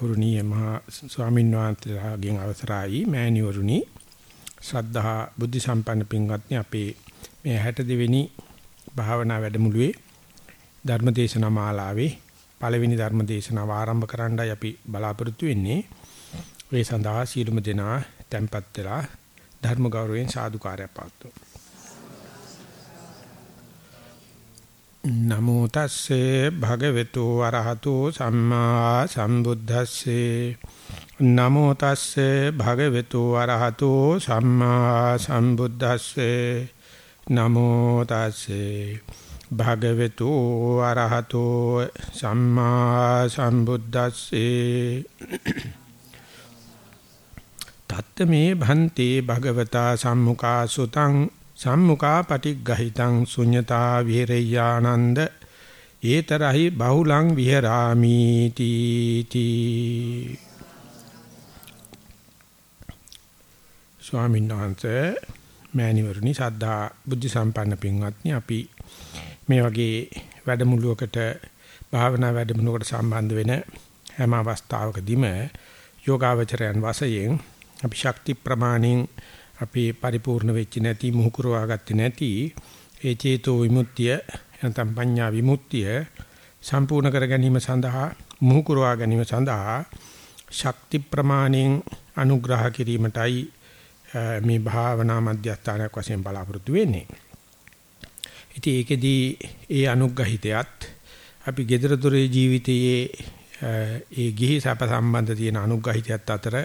ගෞරවනීය මහා ස්වාමීන් වහන්සේලාගෙන් අවසරයි මෑණිවරුනි ශ්‍රද්ධා බුද්ධ සම්පන්න පින්වත්නි අපේ මේ 62 වෙනි භාවනා වැඩමුළුවේ ධර්මදේශනා මාලාවේ පළවෙනි ධර්මදේශනාව ආරම්භ කරන්නයි අපි බලාපොරොත්තු වෙන්නේ. ඒ සඳහා සීලුම දෙනා tempත් වෙලා ධර්ම ගෞරවයෙන් සාදුකාරය පාත්තුමු. නමෝ තස්සේ භගවතු වරහතු සම්මා සම්බුද්දස්සේ. නමෝ තස්සේ භගවතු වරහතු සම්මා සම්බුද්දස්සේ. නමෝ තස්සේ භගවතු වරහතු සම්මා සම්බුද්දස්සේ. තත්තමේ භන්තේ භගවතා සම්මුඛා සුතං සම්මුඛා පටිග්ගහිතං ශුඤ්ඤතා විහෙරයානන්ද ඒතරහි බහුලං විහෙරාමි තීති ස්වාමීන් වහන්සේ මෑණිවරණි සද්ධා බුද්ධ සම්පන්න පින්වත්නි අපි මේ වගේ වැඩමුළුවකට භාවනා වැඩමුළුවකට සම්බන්ධ වෙන හැම අවස්ථාවකදීම යෝගාවචරයන් වශයෙන් අපි ශක්ති ප්‍රමාණින් අපි පරිපූර්ණ වෙච්ච නැති මුහුකුරවා ගත්තේ නැති ඒ චේතෝ විමුක්තිය නැත්නම් පඤ්ඤා විමුක්තිය සම්පූර්ණ කර ගැනීම සඳහා මුහුකුරවා ගැනීම සඳහා ශක්ති ප්‍රමාණෙන් අනුග්‍රහ කිරීමටයි මේ භාවනා මධ්‍යස්ථානයක් වශයෙන් බලාපොරොත්තු වෙන්නේ. ඉතින් ඒකෙදී ඒ අනුග්‍රහිතයත් අපි gedara dore ජීවිතයේ ඒ ගිහි සැප සම්බන්ධ තියෙන අනුග්‍රහිතයත් අතර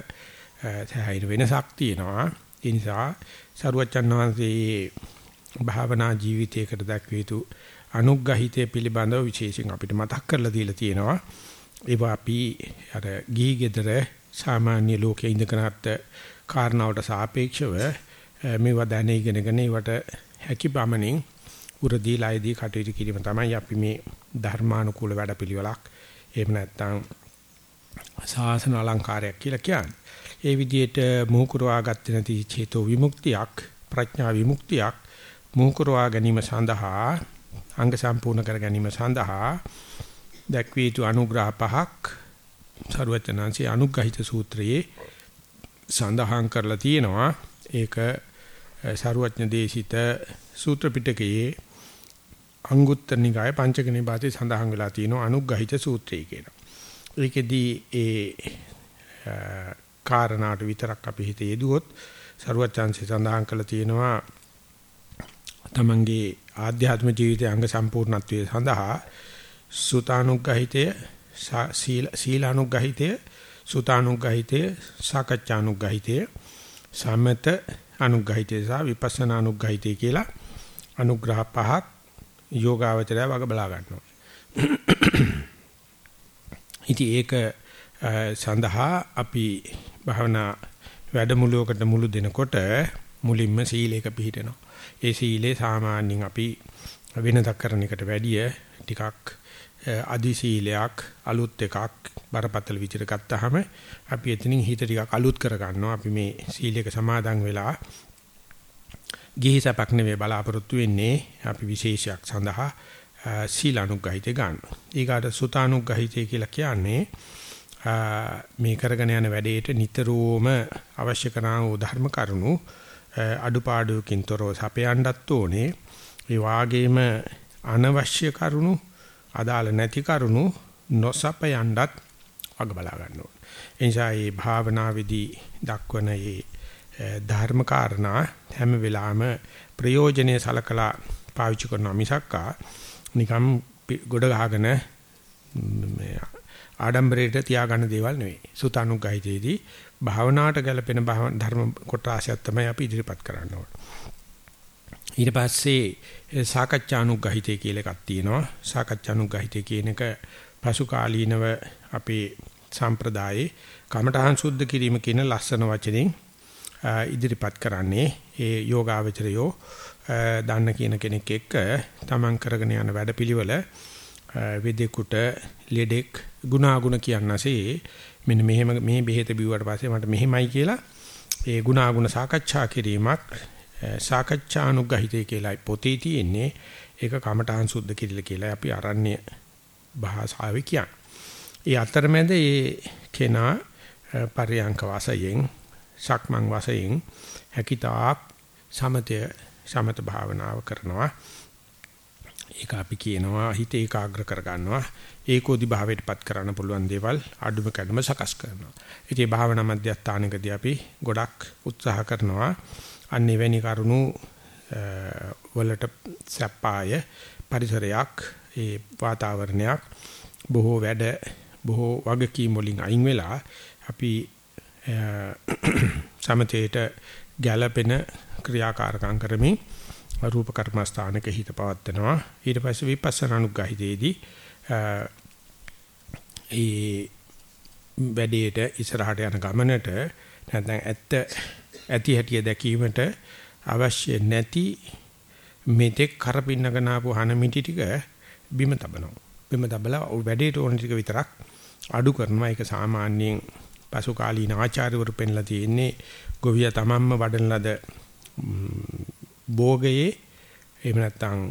සෑහෙන වෙනසක් තියෙනවා. ඒ නිසා සරුවච්චන් වහන්සේ භාවනා ජීවිතයකට දක්විය යුතු අනුග්‍රහිතය පිළිබඳව විශේෂයෙන් අපිට මතක් කරලා දීලා තියෙනවා. ඒවා අපි අර ගිහි ගෙදර සාමාන්‍ය ලෝකයේ ඉඳගෙනත් කාරණාවට සාපේක්ෂව මේවා දැන ඉගෙනගෙන ඒවට හැකි බමනින් උරදීලායේදී කටයුතු කිරීම තමයි අපි මේ ධර්මානුකූල වැඩපිළිවෙලක් එහෙම නැත්නම් සාසන අලංකාරයක් කියලා කියන්නේ. ඒ විදිහට මුහුකුරවා ගත්තේ නැති චේතෝ විමුක්තියක් ප්‍රඥා විමුක්තියක් මුහුකුරවා ගැනීම සඳහා අංග සම්පූර්ණ කර ගැනීම සඳහා දැක්විය යුතු අනුග්‍රහ පහක් සරුවචනාංශී අනුග්‍රහිත සූත්‍රයේ සඳහන් කරලා තියෙනවා ඒක සරුවඥ දේශිත සූත්‍ර පිටකයේ අංගුත්තර නිකාය පංචක නිපාතේ සඳහන් වෙලා තියෙනවා අනුග්‍රහිත සූත්‍රය කියලා. ඒකෙදී ඒ කාරණාට විතරක් අපි හිතේ යෙදුවොත් සරුවචාන්සේ සඳහන් කළා තියෙනවා තමන්ගේ ආධ්‍යාත්ම ජීවිතයේ අංග සම්පූර්ණත්වයේ සඳහා සුතානුග්‍රහිතය සීල සීලානුග්‍රහිතය සුතානුග්‍රහිතය සාකච්ඡානුග්‍රහිතය සමත අනුග්‍රහිතය සහ විපස්සනා අනුග්‍රහිතය කියලා අනුග්‍රහ පහක් යෝගාවචරය වග බලා ගන්නවා. ඉතින් ඒක සඳහා අපි භාවනා වැඩමුළුවකට මුළු දෙනකොට මුලින්ම සීලයක පිළිහිටනවා. ඒ සීලේ සාමාන්‍යයෙන් අපි වෙනදක් කරන එකට වැඩිය ටිකක් අදි සීලයක් අලුත් එකක් බරපතල විදිහට ගත්තාම අපි එතනින් හිත ටිකක් අලුත් කර ගන්නවා. අපි මේ සීලයක සමාදන් වෙලා ගිහි සපක් නෙවෙයි බලාපොරොත්තු වෙන්නේ අපි විශේෂයක් සඳහා සීලානුග්‍රහිතය ගන්න. ඊගාට සුතානුග්‍රහිතය කියලා කියන්නේ මේ කරගෙන යන වැඩේට නිතරම අවශ්‍ය කරන ධර්ම කරුණු අඩුපාඩුකින් තොරව සපයන්නත් ඕනේ. ඒ වාගේම අනවශ්‍ය කරුණු අදාළ නැති කරුණු නොසපයන්නත් වග බලා ගන්න ඕනේ. එනිසා මේ භාවනාවේදී දක්වන මේ ධර්ම කාරණා හැම වෙලාවෙම ප්‍රයෝජනෙයි සලකලා පාවිච්චි කරනවා මිසක්කා නිකම් ගොඩ ගහගෙන ආඩම්බරයට තියාගන්න දේවල් නෙවෙයි. සුතානුග්ගහිතේදී භාවනාවට ගැලපෙන ධර්ම කොටාසයක් තමයි අපි ඉදිරිපත් කරන්න ඕන. ඊට පස්සේ සාකච්ඡානුග්ගහිතේ කියලා එකක් තියෙනවා. සාකච්ඡානුග්ගහිතේ කියන එක පසු කාලීනව අපේ සම්ප්‍රදායේ කමඨහං සුද්ධ කිරීම කියන ලස්සන වචنين ඉදිරිපත් කරන්නේ ඒ යෝගාවචරයෝ දන්න කියන කෙනෙක් එක්ක තමන් කරගෙන යන වැඩපිළිවෙල වෙදෙකුට ලෙඩෙක් ගුණාගුණ කියනසේ මෙන්න මෙහෙම මේ බෙහෙත බිව්වට පස්සේ මට මෙහෙමයි කියලා ඒ ගුණාගුණ සාකච්ඡා කිරීමක් සාකච්ඡානුගහිතය කියලා පොතේ තියෙන්නේ ඒක කමඨාන් සුද්ධ කිරිල කියලා අපි අරණ්‍ය භාෂාවේ කියන්නේ. ඒ අතරමැද මේ කෙනා පරියංක වාසයෙන් සක්මන් වාසයෙන් හැකිතාක් සමතය සමත භාවනාව කරනවා ඒක අපි කියනවා හිත ඒකාග්‍ර කර ගන්නවා ඒකෝදි භාවයටපත් කරන්න පුළුවන් දේවල් අඩුම කැඩම සකස් කරනවා. ඉතින් භාවනා මධ්‍යස්ථානකදී අපි ගොඩක් උත්සාහ කරනවා. අන්න එවැනි කරුණු වලට සැපාය පරිසරයක් ඒ වාතාවරණයක් බොහෝ වැඩ බොහෝ වගකීම් වලින් අයින් වෙලා අපි සමතේට ගැළපෙන ක්‍රියාකාරකම් කරමින් රූප කර්මස්ථානක හිත පවත්නවා ඊට පස්සේ විපස්සනා අනුග්‍රහිතේදී ඒ වැඩේට ඉස්සරහට යන ගමනට නැත්නම් ඇත්ත ඇති හැටිය දැකීමට අවශ්‍ය නැති මෙතෙක් කරපින්නගෙන ආපු හනමිටි ටික බිම තබනවා. බිම තබලා වැඩේට ඕන ටික විතරක් අඩු කරනවා. ඒක සාමාන්‍යයෙන් පසු කාලීන ආචාර්යවරු පෙන්ලා තියෙන්නේ ගොවියා තමන්ම වඩන ලද භෝගයේ එහෙම නැත්නම්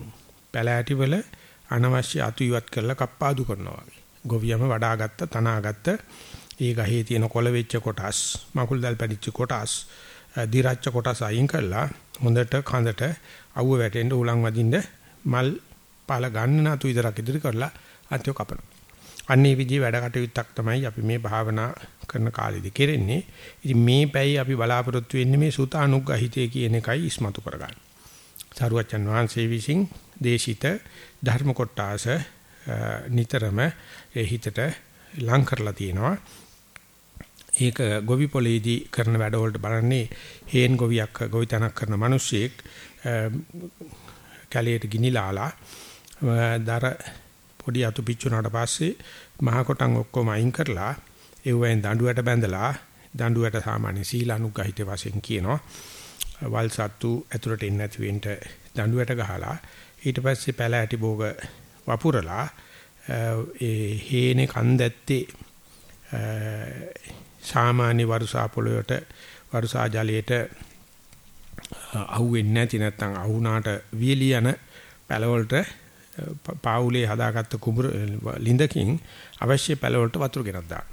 පැලෑටි වල අනවශ්‍ය අතු ඉවත් කරලා කප්පාදු කරනවා වගේ. ගොවියම වඩාගත්ත තනාගත්ත ඒ ගහේ තියෙන කොළ වෙච්ච කොටස්, මකුල් දැල් පැදිච්ච කොටස්, දිරච්ච කොටස් අයින් කරලා හොඳට කඳට අවුව වැටෙන්න උලන් වදින්න මල් පාල ගන්න නතු විතරක් ඉදිරි කරලා අන්තිම කපනවා. අන්නේ විදිහේ වැඩ කටයුත්තක් තමයි අපි මේ භාවනා කරන කාලෙදි කෙරෙන්නේ. ඉතින් මේ පැයි අපි බලාපොරොත්තු වෙන්නේ මේ සුතානුග්‍රහිතය කියන එකයි ඉස්මතු කරගන්න. සරුවචන් වහන්සේ විසින් දේශිත ධර්ම කොටාස නිතරම ඒ හිතට ලං කරලා තියෙනවා. ඒක ගොවි පොලේදී කරන වැඩවලට බලන්නේ හේන් ගොවියක් ගොවිතැනක් කරන මිනිස්සෙක් කැලේට ගිනිලාලා දර පොඩි අතු පිච්චුනාට පස්සේ මහ කොටන් ඔක්කොම අයින් කරලා ඒවෙන් දඬුවට බැඳලා දඬුවට සාමාන්‍ය සීලානුගහිත වශයෙන් කියනවා. වල් සත්තු ඇතුළට එන්නේ නැති වෙන්න දඬුවට ගහලා ඊට පස්සේ පැල ඇටි භෝග වපුරලා ඒ හේනේ කන්දැත්තේ සාමාන්‍ය වරුසා පොළොයට වරුසා ජලයට අහුවෙන්නේ නැති නැත්නම් අහුණාට වියලි යන පැලවලට පාවුලේ හදාගත්ත කුඹුර ලිඳකින් අවශ්‍ය පැලවලට වතුර ගෙනත් දාන්න.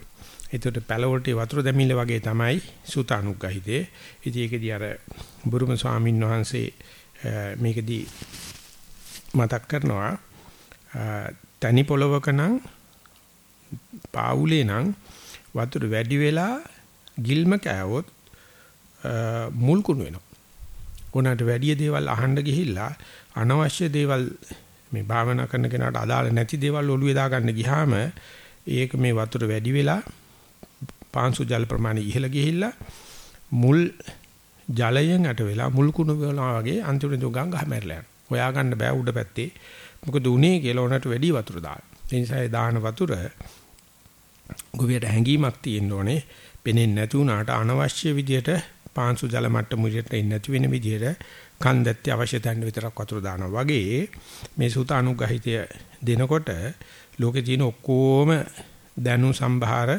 එතකොට පැලවලට වතුර දැමිල්ල වගේ තමයි සූතානුග්‍රහිතේ. ඉතින් ඒකදී අර බුරුම ස්වාමීන් වහන්සේ මේකදී මතක් කරනවා තනි පොලවක නම් පාවුලේ නම් වතුර වැඩි වෙලා ගිල්ම කෑවොත් මුල් කුණු වෙනවා. කොනකට වැඩි දේවල් අහන්න ගිහිල්ලා අනවශ්‍ය දේවල් මේ භාවනා කරන කෙනාට අදාළ නැති දේවල් ඔළුවේ දාගන්න ගියාම ඒක මේ වතුර වැඩි වෙලා පාංශු ජල ප්‍රමාණය ඉහළ ගිහිල්ලා මුල් ජලයෙන් යට වෙලා මුල් කුණු වෙනවා වගේ අන්තිමට ගංගා හැමරලා යනවා. හොයා ගන්න බෑ උඩ පැත්තේ. මොකද උනේ කියලා උනට වැඩි වතුර දාන. ඒ නිසා ඒ දාන වතුර ගොවියට හැංගීමක් තියෙන්න ඕනේ. පෙනෙන්නේ නැති වුණාට අනවශ්‍ය විදියට පාංශු ජල මට්ටම මුලියට එන්නේ නැති වෙන විදියට කන්දැත්තේ අවශ්‍ය තැන් විතරක් වතුර දානවා. වගේ මේ සූත අනුගහිතය දෙනකොට ලෝකේ තියෙන ඔක්කොම දැනු සම්භාර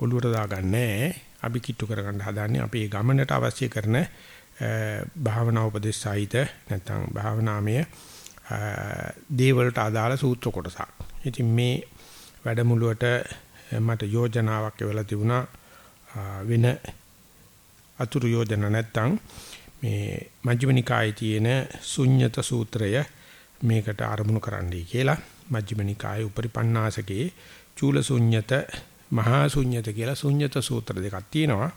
ඔළුවට දාගන්නේ අපි කිට්ටු කරගන්න හදාන්නේ අපි මේ ගමනට අවශ්‍ය කරන භාවනා උපදේශ සහිත නැත්නම් භාවනාමය දේවල්ට අදාළ සූත්‍ර කොටසක්. ඉතින් මේ වැඩමුළුවට මට යෝජනාවක් එවලා තිබුණා. වෙන අතුරු යෝජනා නැත්නම් මේ මජ්ක්‍ධිම නිකායේ තියෙන ශුන්්‍යත සූත්‍රය මේකට ආරමුණු කරන්නයි කියලා මජ්ක්‍ධිම නිකායේ උපරිපන්නාසකේ චූල ශුන්්‍යත මහා ශුන්්‍යත කියලා ශුන්්‍යත සූත්‍ර දෙකක් තියෙනවා.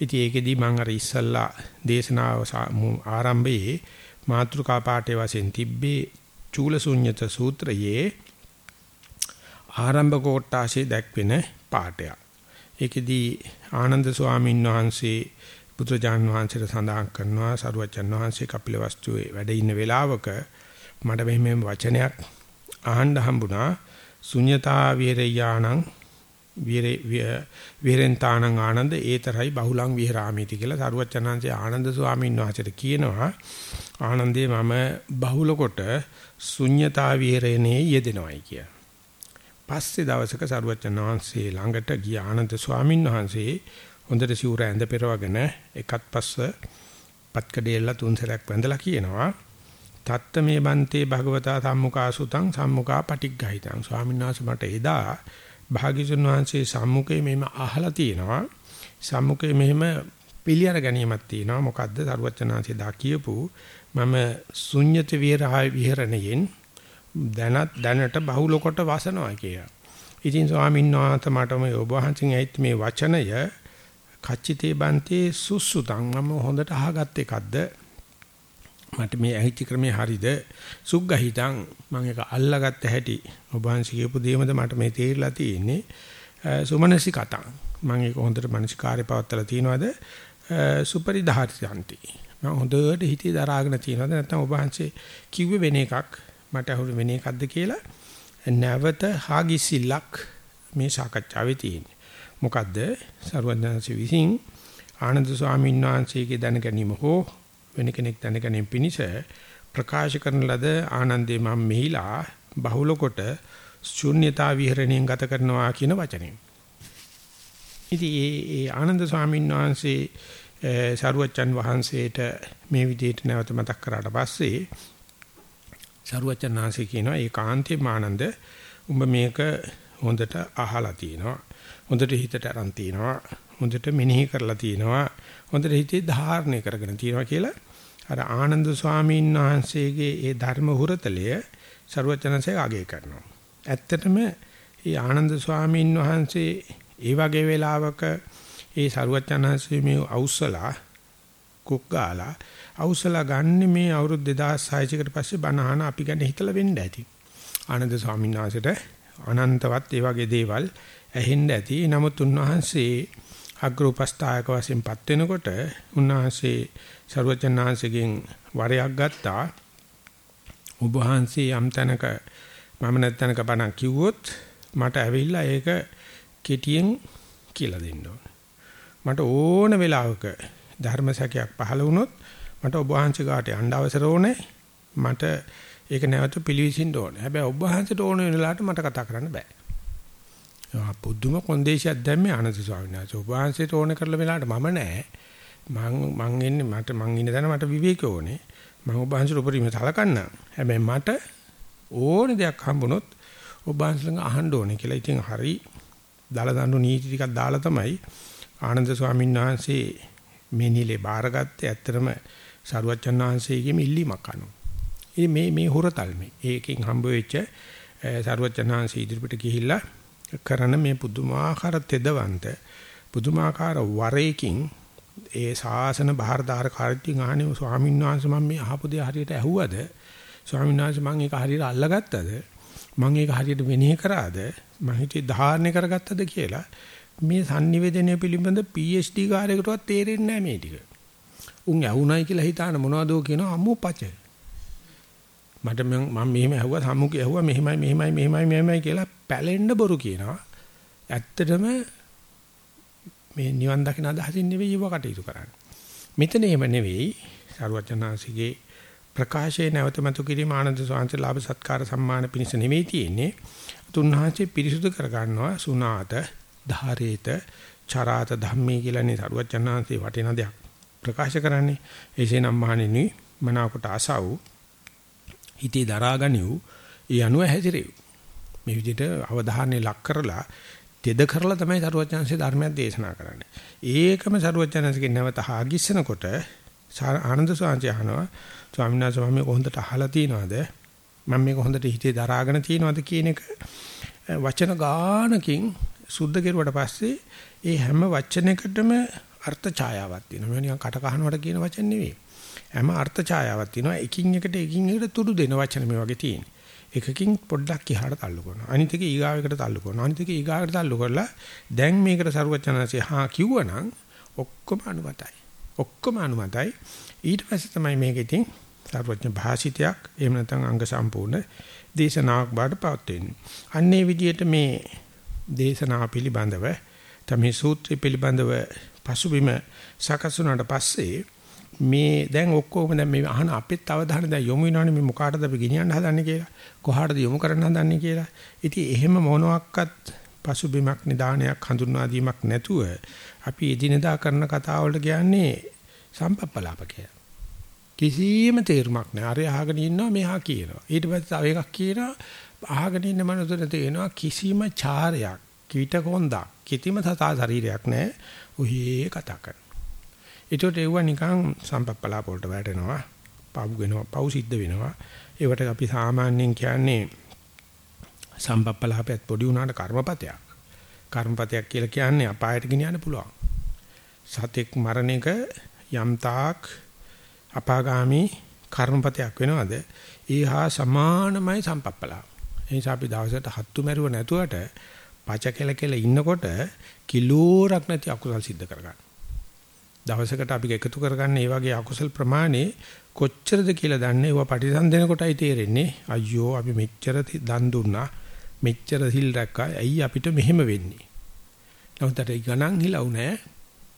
ඉතින් ඒකෙදි මම අර ඉස්සල්ලා දේශනාව ආරම්භයේ මාතෘකා පාඨයේ වශයෙන් තිබ්බේ චූල ශුන්්‍යත සූත්‍රයේ ආරම්භ කොටාසේ දැක්වෙන පාඨයක්. ඒකෙදි ආනන්ද ස්වාමීන් වහන්සේ බුදුජාන් වහන්සේට සඳහන් කරනවා සරුවචන් වහන්සේ කපිලවස්තුවේ වැඩ ඉන්න වෙලාවක මට මෙහෙම වචනයක් අහන්න හම්බුණා ශුන්‍යතා විහෙරයාණං විහෙරෙන්තාණං ආනන්ද ඒතරයි බහුලං විහෙරාමිති කියලා සරුවචනංශේ ආනන්ද ස්වාමීන් වහන්සේට කියනවා ආනන්දේ මම බහුල කොට ශුන්‍යතා විහෙරේනේ යෙදෙනවයි කිය. පස්සේ දවසක සරුවචන වහන්සේ ළඟට ගිය ආනන්ද ස්වාමීන් වහන්සේ හොඳට සිවුර ඇඳ පෙරවගෙන එකත් පස්ස පත්කඩේලා තුන් සැරයක් වැඳලා කියනවා තත්ත මේ බන්තේ භගවතා සම්මුඛා සුතං සම්මුඛා පටිග්ගහිතං ස්වාමීන් වහන්සේ මට එදා භාග්‍යතුන් වහන්සේ සම්මුඛයේ මෙහෙම අහලා තියෙනවා. සම්මුඛයේ මෙහෙම පිළියර ගැනීමක් තියෙනවා. මොකද්ද? සරුවචනාංශය දා කියපු මම ශුන්්‍යත විහරහය විහරණයෙන් දැනත් දැනට බහුල කොට වසනවා කියලා. ඉතින් ස්වාමීන් වහන්සේ මට මේ ඔබ වහන්සේගෙන් ඇහිත් මේ වචනය කච්චිතේ බන්තේ සුසුතං මම හොඳට අහගත් එකක්ද? මට මේ ඇහිච්ච ක්‍රමේ හරිද? සුග්ගහිතං මම ඒක අල්ලාගත්ත හැටි ඔබ වහන්සේ කියපු දේමද මට මේ තේරිලා තියෙන්නේ. සුමනසි කතං මම ඒක හොඳට මනසිකාරය පවත්තලා තියනවාද? සුපරිධාරියන්ති මම හොඳට හිතේ දරාගෙන තියනවාද? නැත්නම් ඔබ වහන්සේ කිව්වේ වෙන එකක්? මට අහුරු වෙන එකක්ද කියලා? නැවත හාගිසිලක් මේ සාකච්ඡාවේ තියෙන්නේ. මොකද්ද සරුවඥාන්සේ විසින් ආනන්ද ස්වාමීන් වහන්සේගේ දැන ගැනීම හෝ වෙන කෙනෙක් දැන ගැනීම පිණිස ප්‍රකාශ කරන ලද ආනන්දේ මම මෙහිලා බහුල කොට ශුන්‍යතා විහරණයෙන් ගත කරනවා කියන වචනේ. ඉතින් ඒ ආනන්ද ස්වාමීන් වහන්සේ සරුවච්චන් වහන්සේට මේ විදිහට නැවත මතක් කරාට පස්සේ සරුවච්චන් වහන්සේ කියනවා ඒකාන්තේ ආනන්ද උඹ මේක හොඳට අහලා තියෙනවා. හොඳට හිතට අරන් තියෙනවා. හොඳට මෙනෙහි කරලා තියෙනවා. හොඳට හිතේ ධාරණය කරගෙන තියෙනවා කියලා අර ආනන්ද ස්වාමීන් වහන්සේගේ ඒ ධර්ම හුරතලය ਸਰවචනසේ අගය කරනවා. ඇත්තටම ඒ ආනන්ද ස්වාමීන් වහන්සේ ඒ වගේ වෙලාවක ඒ ਸਰුවචනහන්සේ මේ අවසලා කුක්ගාලා අවසලා ගන්න මේ අවුරුදු 2006 කට පස්සේ බණහන අපි ගැන හිතලා වෙන්න ඇති. ආනන්ද ස්වාමීන් වහන්සේට අනන්තවත් ඒ වගේ දේවල් ඇහෙන්න ඇති. නමුත් උන්වහන්සේ අග්‍රෝපස්ථායක වශයෙන්පත් වෙනකොට උන්වහන්සේ ਸਰවචන්නාංශගෙන් වරයක් ගත්තා. ඔබ වහන්සේ යම් තැනක මම නැත්නම්ක බණක් කිව්වොත් මට ඇවිල්ලා ඒක කෙටියෙන් කියලා දෙන්න ඕන. මට ඕන වෙලාවක ධර්ම සැකයක් පහළ වුණොත් මට ඔබ වහන්සේ ගාට යන්න අවසර ඕනේ. මට ඒක නැවත පිළිවිසින්න ඕනේ. හැබැයි ඔබ වහන්සේට ඕන වෙන වෙලාවට මට කතා කරන්න බෑ. පුදුම කොන්දේසියක් දැම්මේ ආනන්ද ස්වාමීන් වහන්සේ. ඔබ වහන්සේට ඕන කරලා වෙලාවට මම නෑ. මං මං ඉන්නේ මට මං ඉන්න තැන මට විවේක ඕනේ. මම ඔබ වහන්සේට උපරිම සලකන්න. හැබැයි මට ඕන දෙයක් හම්බුනොත් ඔබ වහන්සේලඟ අහන්න ඕනේ කියලා. ඉතින් හරි දාල දඬු නීති ටිකක් දාලා තමයි ආනන්ද ස්වාමීන් වහන්සේ මේ නිලේ බාරගත්තේ. ඇත්තටම සරුවච්චන් වහන්සේගෙම ඉල්ලීමක් අනුව. ඉතින් මේ මේ හොරතල් මේ. ඒකෙන් හම්බ වෙච්ච සරුවච්චන් වහන්සේ ඉදිරිපිට ගිහිල්ලා කරන මේ පුදුමාකාර තෙදවන්ත පුදුමාකාර වරේකින් ඒ ශාසන බාහිරදාර කාර්යයෙන් ආනේ ස්වාමීන් වහන්සේ මම මේ අහපු දේ හරියට ඇහුවද ස්වාමීන් වහන්සේ මම ඒක හරියට අල්ලගත්තද මම ඒක හරියට වෙනෙහි කරාද මම හිතේ ධාරණය කරගත්තද කියලා මේ sannivedanaya පිළිබඳ PhD කාර්යයකටවත් තේරෙන්නේ නැහැ මේ ටික. උන් ඇහුණයි කියලා හිතාන මොනවදෝ කියන අම්මෝ පච. මට මම මෙහෙම ඇහුවා සම්මුඛය ඇහුවා මෙහෙමයි මෙහෙමයි මෙහෙමයි මෙහෙමයි කියලා පැලෙන්න බොරු කියනවා. ඇත්තටම මේ නිවන් දකින අදහසින් නෙවෙයි ඒව කටයුතු කරන්නේ. මෙතන එහෙම නෙවෙයි සරුවචනාංශිගේ ප්‍රකාශයේ නැවතමතු කිරීම ආනන්ද සෝංශ ලාභ සත්කාර සම්මාන පිණිස නෙවෙයි තියෙන්නේ. තුන්හාසේ පිරිසුදු කරගන්නවා සුනාත ධාරේත චරාත ධම්මේ කියලානේ සරුවචනාංශේ වටින දෙයක් ප්‍රකාශ කරන්නේ. එසේනම් මහණෙනි මනාවකට ආසව් හිතේ දරාගනිව් ඒ අනුව හැසිරෙව්. මේ විදිහට අවධානය ලක් කරලා තෙද කරලා තමයි සරුවචනන්සේ ධර්මයක් දේශනා කරන්නේ. ඒකම සරුවචනන්සේගේ නැවත හාගිස්සනකොට ආනන්ද සාංශය අහනවා ස්වාමීන් වහන්සේ මම මේක හොඳට අහලා තියනවාද? මම මේක හොඳට හිතේ දරාගෙන තියනවාද කියන එක වචන ගානකින් සුද්ධ කෙරුවට පස්සේ ඒ හැම වචනයකටම අර්ථ ඡායාවක් තියෙනවා. මේ නිකන් කට කහනවට කියන වචන නෙවෙයි. හැම අර්ථ ඡායාවක් තියෙනවා. එකින් එකට එකින් එකට තුඩු දෙන වචන මේ වගේ තියෙනවා. එකකින් පොඩ්ඩක් එහාට තල්ලු කරනවා. අනිත් එක ඊගාවකට තල්ලු කරනවා. අනිත් එක ඊගාවකට තල්ලු කරලා දැන් මේකට සරුවචනanse හා කිව්වනම් ඔක්කොම අනුමතයි. ඔක්කොම අනුමතයි. ඊට පස්සේ තමයි මේක ඉතින් සරුවචන භාෂිතයක් එහෙම නැත්නම් අංග සම්පූර්ණ දේශනාවක් බාටපත් වෙන්නේ. අන්නේ විදිහට මේ දේශනා පිළිබඳව තමයි සූත්‍රය පිළිබඳව පසුබිම සකස් වුණාට පස්සේ මේ දැන් ඔක්කොම දැන් මේ අහන අපිත් අවධානය දැන් යොමු වෙනවනේ මේ මොකාටද අපි ගෙනියන්න හදන්නේ කියලා. කොහාටද යොමු කරන්න හදන්නේ කියලා. ඉතින් එහෙම මොනවාක්වත් පසුබිමක් නිදානයක් හඳුන්වා දීමක් නැතුව අපි එදිනදා කරන කතා වලට කියන්නේ සම්පප්පලාප කියලා. කිසිම තේරුමක් නැහැ. අර අහගෙන ඉන්නවා මෙහා කියනවා. ඊට පස්සේ තව එකක් කියනවා අහගෙන ඉන්න මනුස්සර තේනවා කිසිම චාරයක් කීට කොන්දා කිතිම සතා ශරීරයක් නැහැ. ඔහේ කතා කරනවා. ඒකට ඒව නිකන් සම්පප්පලා පොල්ට වැටෙනවා. පව් වෙනවා. පව් සිද්ධ වෙනවා. ඒවට අපි සාමාන්‍යයෙන් කියන්නේ සම්පප්පලාපයත් පොඩි උනාට කර්මපතයක්. කර්මපතයක් කියලා කියන්නේ අපායට ගෙනියන්න පුළුවන්. සතෙක් මරණ එක යම් තාක් අපාගාමි කර්මපතයක් වෙනවද? ඒ හා සමානමයි සම්පප්පලාව. ඒ නිසා අපි දවසට හත්තු මැරුව නැතුවට පච කෙල කෙල ඉන්නකොට කිලෝරක් නැති අකුසල් සිද්ධ කරගන්න. දවසකට අපි එකතු කරගන්න මේ වගේ අකුසල් ප්‍රමාණය කොච්චරද කියලා දන්නේ ඒවා පරිසම්දෙන කොටයි තේරෙන්නේ. අයියෝ අපි මෙච්චර දන් දුන්නා මෙච්චර සිල් රැක්කා ඇයි අපිට මෙහෙම වෙන්නේ. නමුත් අර ගණන් හිලව් නැහැ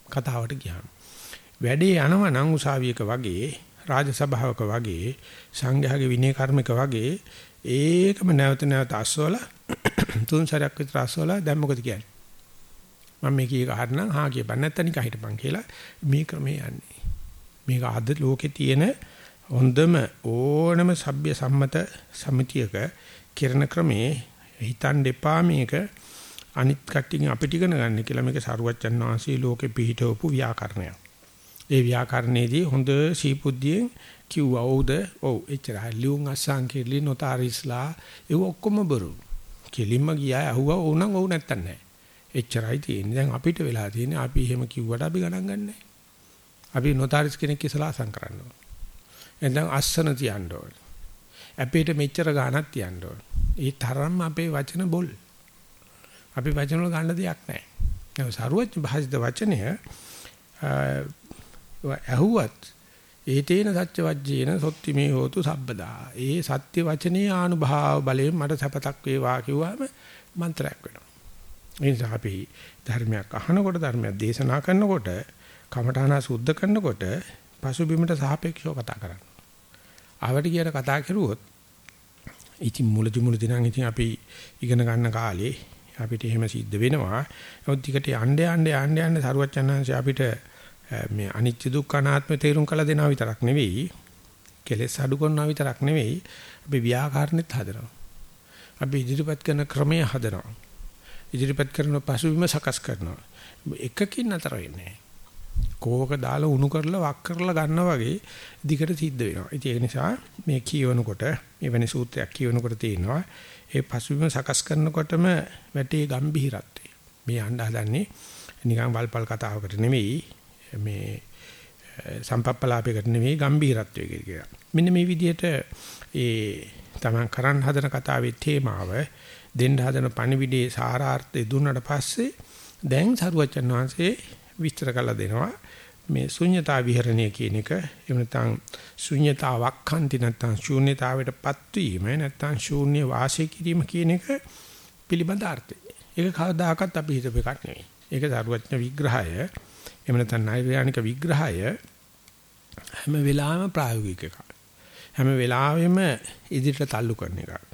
කතාවට ගියාම. වැඩේ යනවා නම් උසාවියක වගේ රාජ සභාවක වගේ සංඝයාගේ විනය කර්මික වගේ ඒකම නැවත නැවත අස්වල තුන් සැරයක් විතර අස්වල දැන් මොකද කියන්නේ මම මේ කීක හරිනම් හා කියපන්. නැත්නම් නිකන් හිටපන් කියලා මේ ක්‍රමේ යන්නේ. මේක අද ලෝකේ තියෙන හොඳම ඕනම සભ્ય සම්මත සමිතියක කිරණ ක්‍රමේ හිතන් දෙපා මේක. අනිත් කට්ටියන් අපිට ඉගෙන ගන්න කියලා මේක සරුවච්චන් වහන්සේ ලෝකෙ පිහිටවපු ව්‍යාකරණයක්. ඒ ව්‍යාකරණයේදී හොඳ සීපුද්ධියෙන් කිව්වා ඔව්ද? ඔව් එච්චරයි. ලියුම් අස්සන් කෙලි නොතාරිස්ලා ඒ ඔක්කොම බරු. කෙලින්ම ගියා ඇහුවා ඕනම් ඔව් නැත්තන් නැහැ එච්චරයි තියෙන්නේ. දැන් අපිට වෙලා තියෙන්නේ අපි එහෙම කිව්වට අපි ගණන් ගන්නෑ. අපි නොතාරිස් කෙනෙක් ඉස්සලා අසං කරන්න ඕන. එතෙන් අස්සන තියන්න ඕන. අපේට මෙච්චර ගාණක් තියන්න ඕන. ඒ තරම් අපේ වචන බොල්. අපි වචන වල ගන්න දෙයක් නැහැ ඒ සරුවච් භාෂිත වචනය ඇහුවත් ඒතේන සත්‍ය වජ්ජේන සොත්ති මේ හෝතු සබ්බදා. ඒ සත්‍ය වචනේ ආනුභාව බලයෙන් මට සපතක් වේවා කිව්වම මන්ත්‍රයක් වෙනවා. ඒ නිසා අපි ධර්මයක් අහනකොට ධර්මයක් දේශනා කරනකොට කමඨාන සුද්ධ කරනකොට පසුබිමට සාපේක්ෂව කතා කරන්න. ආවට කියන කතා කරුවොත් ඉතින් මුලදි මුලදි නම් ඉතින් අපි ඉගෙන ගන්න කාලේ අපිට එහෙම සිද්ධ වෙනවා. නමුත් ටිකට යන්න යන්න යන්න යන්න සරුවචනංශ අපිට මේ අනිත්‍ය දුක්ඛ අනාත්ම තේරුම් කළ දෙනවා විතරක් නෙවෙයි කෙලෙස් අඩු කරනවා විතරක් නෙවෙයි අපි ව්‍යාකරණෙත් හදනවා අපි ඉදිරිපත් කරන ක්‍රමය හදනවා ඉදිරිපත් කරන පසුබිම සකස් කරනවා. එකකින් නතර වෙන්නේ කෝක දාලා උණු කරලා වක් කරලා ගන්නවා වගේ දිගට සිද්ධ වෙනවා. ඉතින් ඒ නිසා මේ කියවනකොට එවැනි සූත්‍රයක් කියවනකොට තියෙනවා ඒ පසුබිම සකස් කරනකොටම වැටේ ගැඹිරත්වය. මේ අඬ හදන්නේ නිකන් වල්පල් කතාවකට නෙවෙයි මේ සම්පප්පලාපයකට නෙවෙයි ගැඹීරත්වයකට කියලා. මෙන්න මේ විදිහට ඒ තමන් කරන් හදන කතාවේ තේමාව දෙන්න හදන පණිවිඩයේ සාරාර්ථය දුන්නට පස්සේ දැන් සරුවචන් වහන්සේ විස්තර කළ දෙනවා මේ ශුන්‍යතා විහරණය කියන එක එහෙම නැත්නම් ශුන්‍යතාවක් හන්ති නැත්නම් ශූන්‍යතාවයටපත් වීම නැත්නම් ශූන්‍ය වාසය කිරීම කියන එක පිළිබඳ අර්ථය. ඒක කවදාකවත් අපි හිතපු එකක් නෙවෙයි. ඒක සරුවචන විග්‍රහය එහෙම නැත්නම් නෛර්යානික විග්‍රහය හැම වෙලාවෙම ප්‍රායෝගික එකක්. හැම වෙලාවෙම ඉදිරියට තල්ලු කරන එකක්.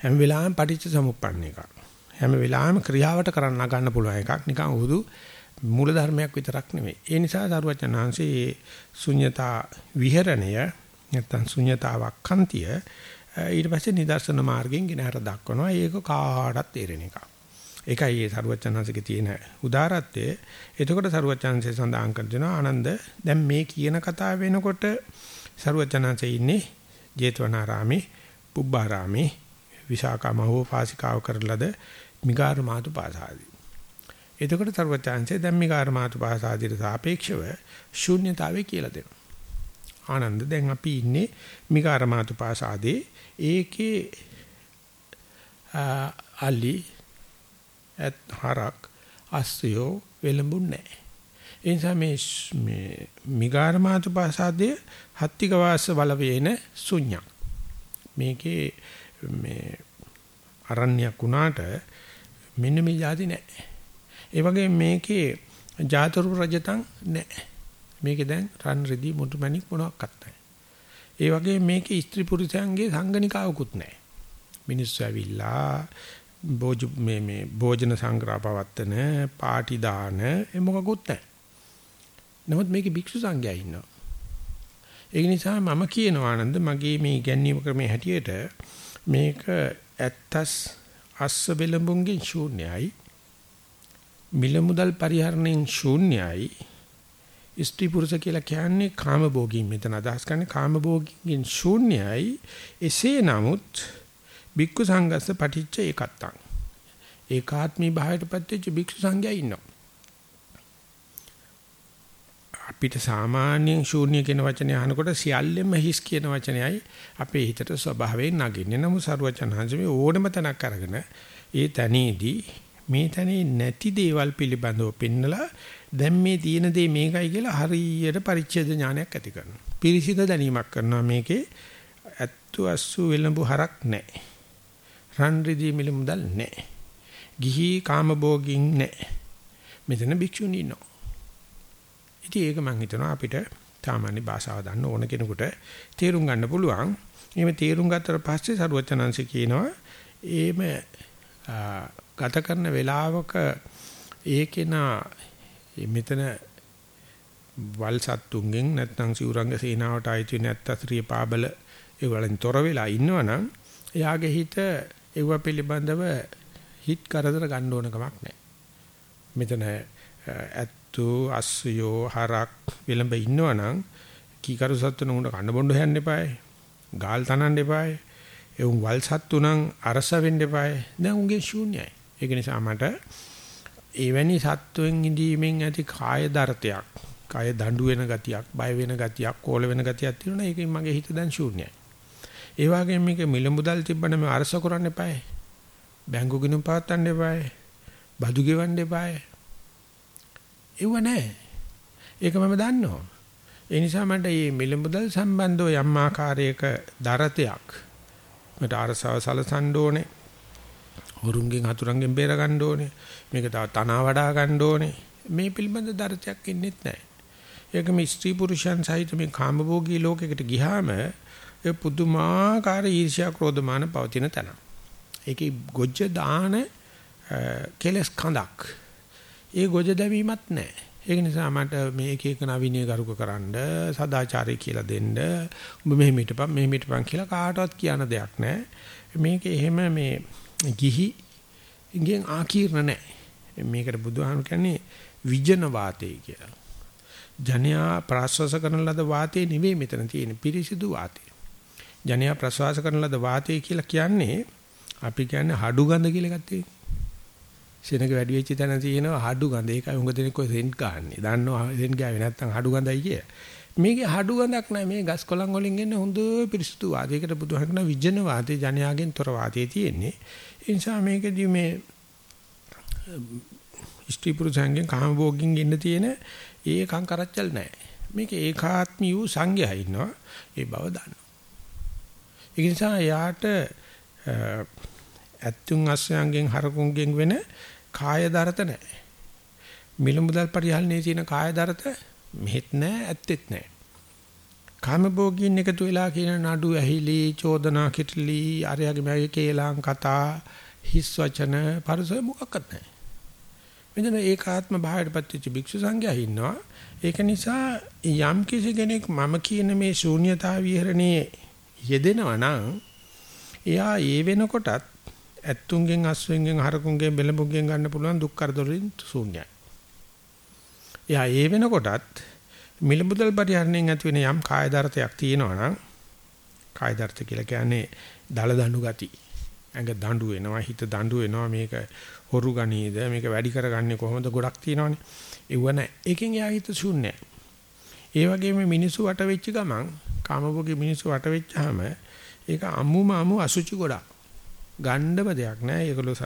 හැම වෙලාවෙම පටිච්ච සමුප්පන්න එකක්. හැම වෙලාවෙම ක්‍රියාවට කරන්න ගන්න පුළුවන් එකක්. නිකන් උදු මූල ධර්මයක් විතරක් නෙවෙයි. ඒ නිසා දරුවචනාංශයේ ශුන්‍යතා විහරණය නැත්නම් ශුන්‍යතාවක් කන්තිය ඊට පස්සේ නිදර්ශන මාර්ගයෙන් ගෙනහැර දක්වනවා. ඒක කාටත් තේරෙන එකක්. ඒකයි මේ සරුවචනංශගේ තියෙන උදාරත්වය. එතකොට සරුවචනංශය සඳහන් කර දෙනවා ආනන්ද දැන් මේ කියන කතාව වෙනකොට සරුවචනංශය ඉන්නේ ජේතවනාරාමේ පුබ්බාරාමේ විශාකා මහෝ පාසිකාව කරලද මිගාර මාතු පාසාදී. එතකොට සරුවචනංශය දැන් මිගාර මාතු පාසාදීට සාපේක්ෂව ශූන්‍යතාවය කියලා දෙනවා. ආනන්ද දැන් අපි ඉන්නේ මිගාර මාතු පාසාදී ඒකේ අලි ඇත් හරක් අස්සයෝ වෙලඹුන්නේ නැහැ. ඒ නිසා මේ මේ මිගාරමාතු පාසාදයේ හත්තික වාස බලවේන ශුන්‍යක්. මේකේ මේ අරණ්‍යයක් වුණාට මෙන්න මේ જાති නැහැ. ඒ වගේ මේකේ ජාතරු රජතන් නැහැ. මේකේ දැන් රන් රෙදි මුතුමැණික් මොනවත් නැහැ. ඒ වගේ මේකේ ස්ත්‍රී පුරුෂයන්ගේ සංගණිකාවකුත් නැහැ. මිනිස්සු ඇවිල්ලා භෝජ මේ මේ භෝජන සංග්‍රහ පවත්තන පාටි දාන ඒ මොකකුත් නැහැ. නමුත් මේකේ භික්ෂු සංඝයා ඉන්නවා. ඒ නිසා මම කියනවා ආනන්ද මගේ මේ ඉගැන්වීම ක්‍රමයේ හැටියට මේක ඇත්තස් අස්ස බෙලඹුන්ගෙන් ශූන්‍යයි. මිල මුදල් පරිහරණයෙන් ශූන්‍යයි. ස්ත්‍රී පුරුෂ කියලා කියන්නේ කාම භෝගීන් මෙතන අදහස් කරන්නේ කාම භෝගීන් ශූන්‍යයි. එසේ නමුත් බික්කු සංගස්ස පටිච්ච ඒකත්තං. ඒකාත්මී භාවයටපත් වෙච්ච බික්ෂු සංඝයා ඉන්නවා. අපිට සාමාන්‍යයෙන් ශූන්‍ය කියන වචනේ අහනකොට සියල්ලෙම හිස් කියන වචනයයි අපේ හිතට ස්වභාවයෙන් නගින්නේ. නමුත් සරුවචන හංසමේ ඕනම තැනක් අරගෙන ඒ තැනේදී මේ තැනේ නැති දේවල් පිළිබඳව පෙන්නලා දැන් මේ තියෙන දේ මේකයි කියලා හරියට පරිච්ඡේද ඥානයක් ඇති කරනවා. පිරිසිදු දැනීමක් කරනවා මේකේ ඇත්තු අස්සු වෙලඹු හරක් නැහැ. රන් රිදී මිල මුදල් නැහැ. ගිහි කාමභෝගින් නැහැ. මෙතන භික්ෂුණී ඉන්නවා. ඉතින් ඒක මම හිතනවා අපිට සාමාන්‍ය භාෂාව දන්න ඕන කෙනෙකුට තේරුම් ගන්න පුළුවන්. එහෙම තේරුම් ගත්තට පස්සේ සරුවචනංශ කියනවා එහෙම ගත කරන වේලාවක ඒකේන මෙතන වල් සත්තුන්ගෙන් නැත්නම් සිවුරංග සේනාවට අයිති නැත්නම් ශ්‍රී පාබල ඒ වලින් තොර වෙලා ඉන්නවනම් එයාගේ හිත ඒව පිළිබඳව හිත කරදර ගන්න ඕන කමක් නැහැ. මෙතන ඇත්තු අස්සයෝ හරක් විලඹ ඉන්නවනම් කීකරු සත්තුන උන්ට කන්න බොන්න හොයන්න එපායි. ගාල් තනන්න එපායි. ඒ උන් වල් සත්තු නම් අරස වෙන්න එපායි. දැන් උන්ගේ ශූන්‍යයි. ඒක නිසා මට එවැනි සත්වෙන් ඉඳීමෙන් ඇති කාය දර්ථයක්, කාය දඬු වෙන ගතියක්, බය වෙන ගතියක්, කෝල වෙන ගතියක් තියෙනවා. ඒකෙන් මගේ හිත දැන් ශූන්‍යයි. ඒ වගේම මේක මිල මුදල් තිබ්බනම් අරස කරන්න එපායි. බැංකු ගිණුම් පවත්වන්න එපායි. බදු ගෙවන්න එපායි. ඒව නැහැ. ඒක මම දන්නවා. ඒ නිසා මට මේ මිලමුදල් සම්බන්ධව යම් ආකාරයක දරතයක් මට අරසව සලසන්න ඕනේ. හොරුන්ගෙන් හතුරුන්ගෙන් බේර ගන්න ඕනේ. මේක තව තනවා වඩා ගන්න ඕනේ. මේ පිළිබඳ දරතයක් ඉන්නෙත් නැහැ. ඒක මේ ස්ත්‍රී පුරුෂයන් සහිත මේ කාමභෝගී ලෝකයකට ගියාම ඒ පුදුමාකාර ඊර්ෂ්‍යා ක්‍රෝධමාන පවතින තැන. ඒකේ ගොජ්ජ දාන කෙලස් කඳක් ඒ ගොජ දැවීමක් නැහැ. ඒක නිසා මට මේ එක එක නවීනීය ගරුක කරන්න සදාචාරය කියලා දෙන්න ඔබ මෙහෙම හිටපන් මෙහෙම හිටපන් කියලා කාටවත් කියන දෙයක් නැහැ. මේක එහෙම මේ ගිහි ඉගෙන් ආකීර්ණ නැහැ. මේකට බුදුහාම කියන්නේ විජන වාතය කියලා. ජනයා ප්‍රාශ්වාස කරන ලද වාතය නෙවෙයි මෙතන තියෙන්නේ පිරිසිදු වාතය. ජනයා ප්‍රශ්වාස කරන ලද වාතය කියලා කියන්නේ අපි කියන්නේ හඩු ගඳ කියලා එකක් තියෙනවා. සෙනග වැඩි වෙච්ච තැන තියෙනවා හඩු ගඳ. ඒකයි උඟ දෙනෙක් ඔය සෙන්ට් ගන්නනේ. දන්නවා සෙන්ට් ගාවේ නැත්තම් හඩු ගඳයි කිය. මේකේ හඩු ගඳක් නැහැ. මේ ගස් කොළන් වලින් එන්නේ හොඳ පිරිසුදු වාදයකට බුදුහාම කියන විජන වාදේ ජනයාගෙන් තොර වාදේ තියෙන්නේ. ඒ නිසා මේකදී මේ ස්ත්‍රී පුරුෂයන්ගෙන් කාම භෝගින් ඉන්න තියෙන ඒ කංකරච්චල් නැහැ. මේක ඒකාත්මී වූ සංඝයා ඉන්නවා. ඒ බව දන්නවා. ඒ නිසා යාට ඇත්තුන් අස්සයන්ගෙන් හරකුන්ගෙන් වෙන කාය දරත නැහැ. මිල මුදල් පරිහරණයේ තියෙන කාය දරත මෙහෙත් නැහැ ඇත්තෙත් නැහැ. කාමභෝගීන් එකතු වෙලා කියන නඩු ඇහිලි චෝදනා කිටලි අරයාගේ මගේ කේලම් කතා හිස් වචන පරස මොකක්වත් නැහැ. මෙතන ඒකාත්ම භාවයටපත් වෙච්ච භික්ෂු සංඝයා ඉන්නවා. ඒක නිසා යම් කිසි කෙනෙක් මම කියන මේ ශූන්‍යතා විහරණයේ යෙදෙනවා නම් එයා ඒ වෙනකොටත් ඇත්තුන්ගෙන් අස්වෙන්ගෙන් හරකුන්ගෙන් බෙලඹුන්ගෙන් ගන්න පුළුවන් දුක් කරදරින් ශූන්‍යයි. එයා ඒ වෙනකොටත් මිලමුදල් පරිහරණයෙන් ඇති වෙන යම් කාය දර්ථයක් තියෙනවා නම් කාය දර්ථ කියලා කියන්නේ දල දඬු ගති. ඇඟ දඬු වෙනවා හිත දඬු වෙනවා මේක හොරු ගනීද මේක වැඩි කරගන්නේ කොහොමද ගොඩක් තියෙනවනේ. ඒව නැහැ. ඒකෙන් එයා හිත ශූන්‍යයි. ඒ වගේම මිනිස්සු වට වෙච්ච ගමන් කාමභෝගී මිනිස්සු වට වෙච්චාම ඒක අමුම අමු අසුචි ගොඩක්. ගණ්ඩම දෙයක් නෑ. ඒගොල්ලෝ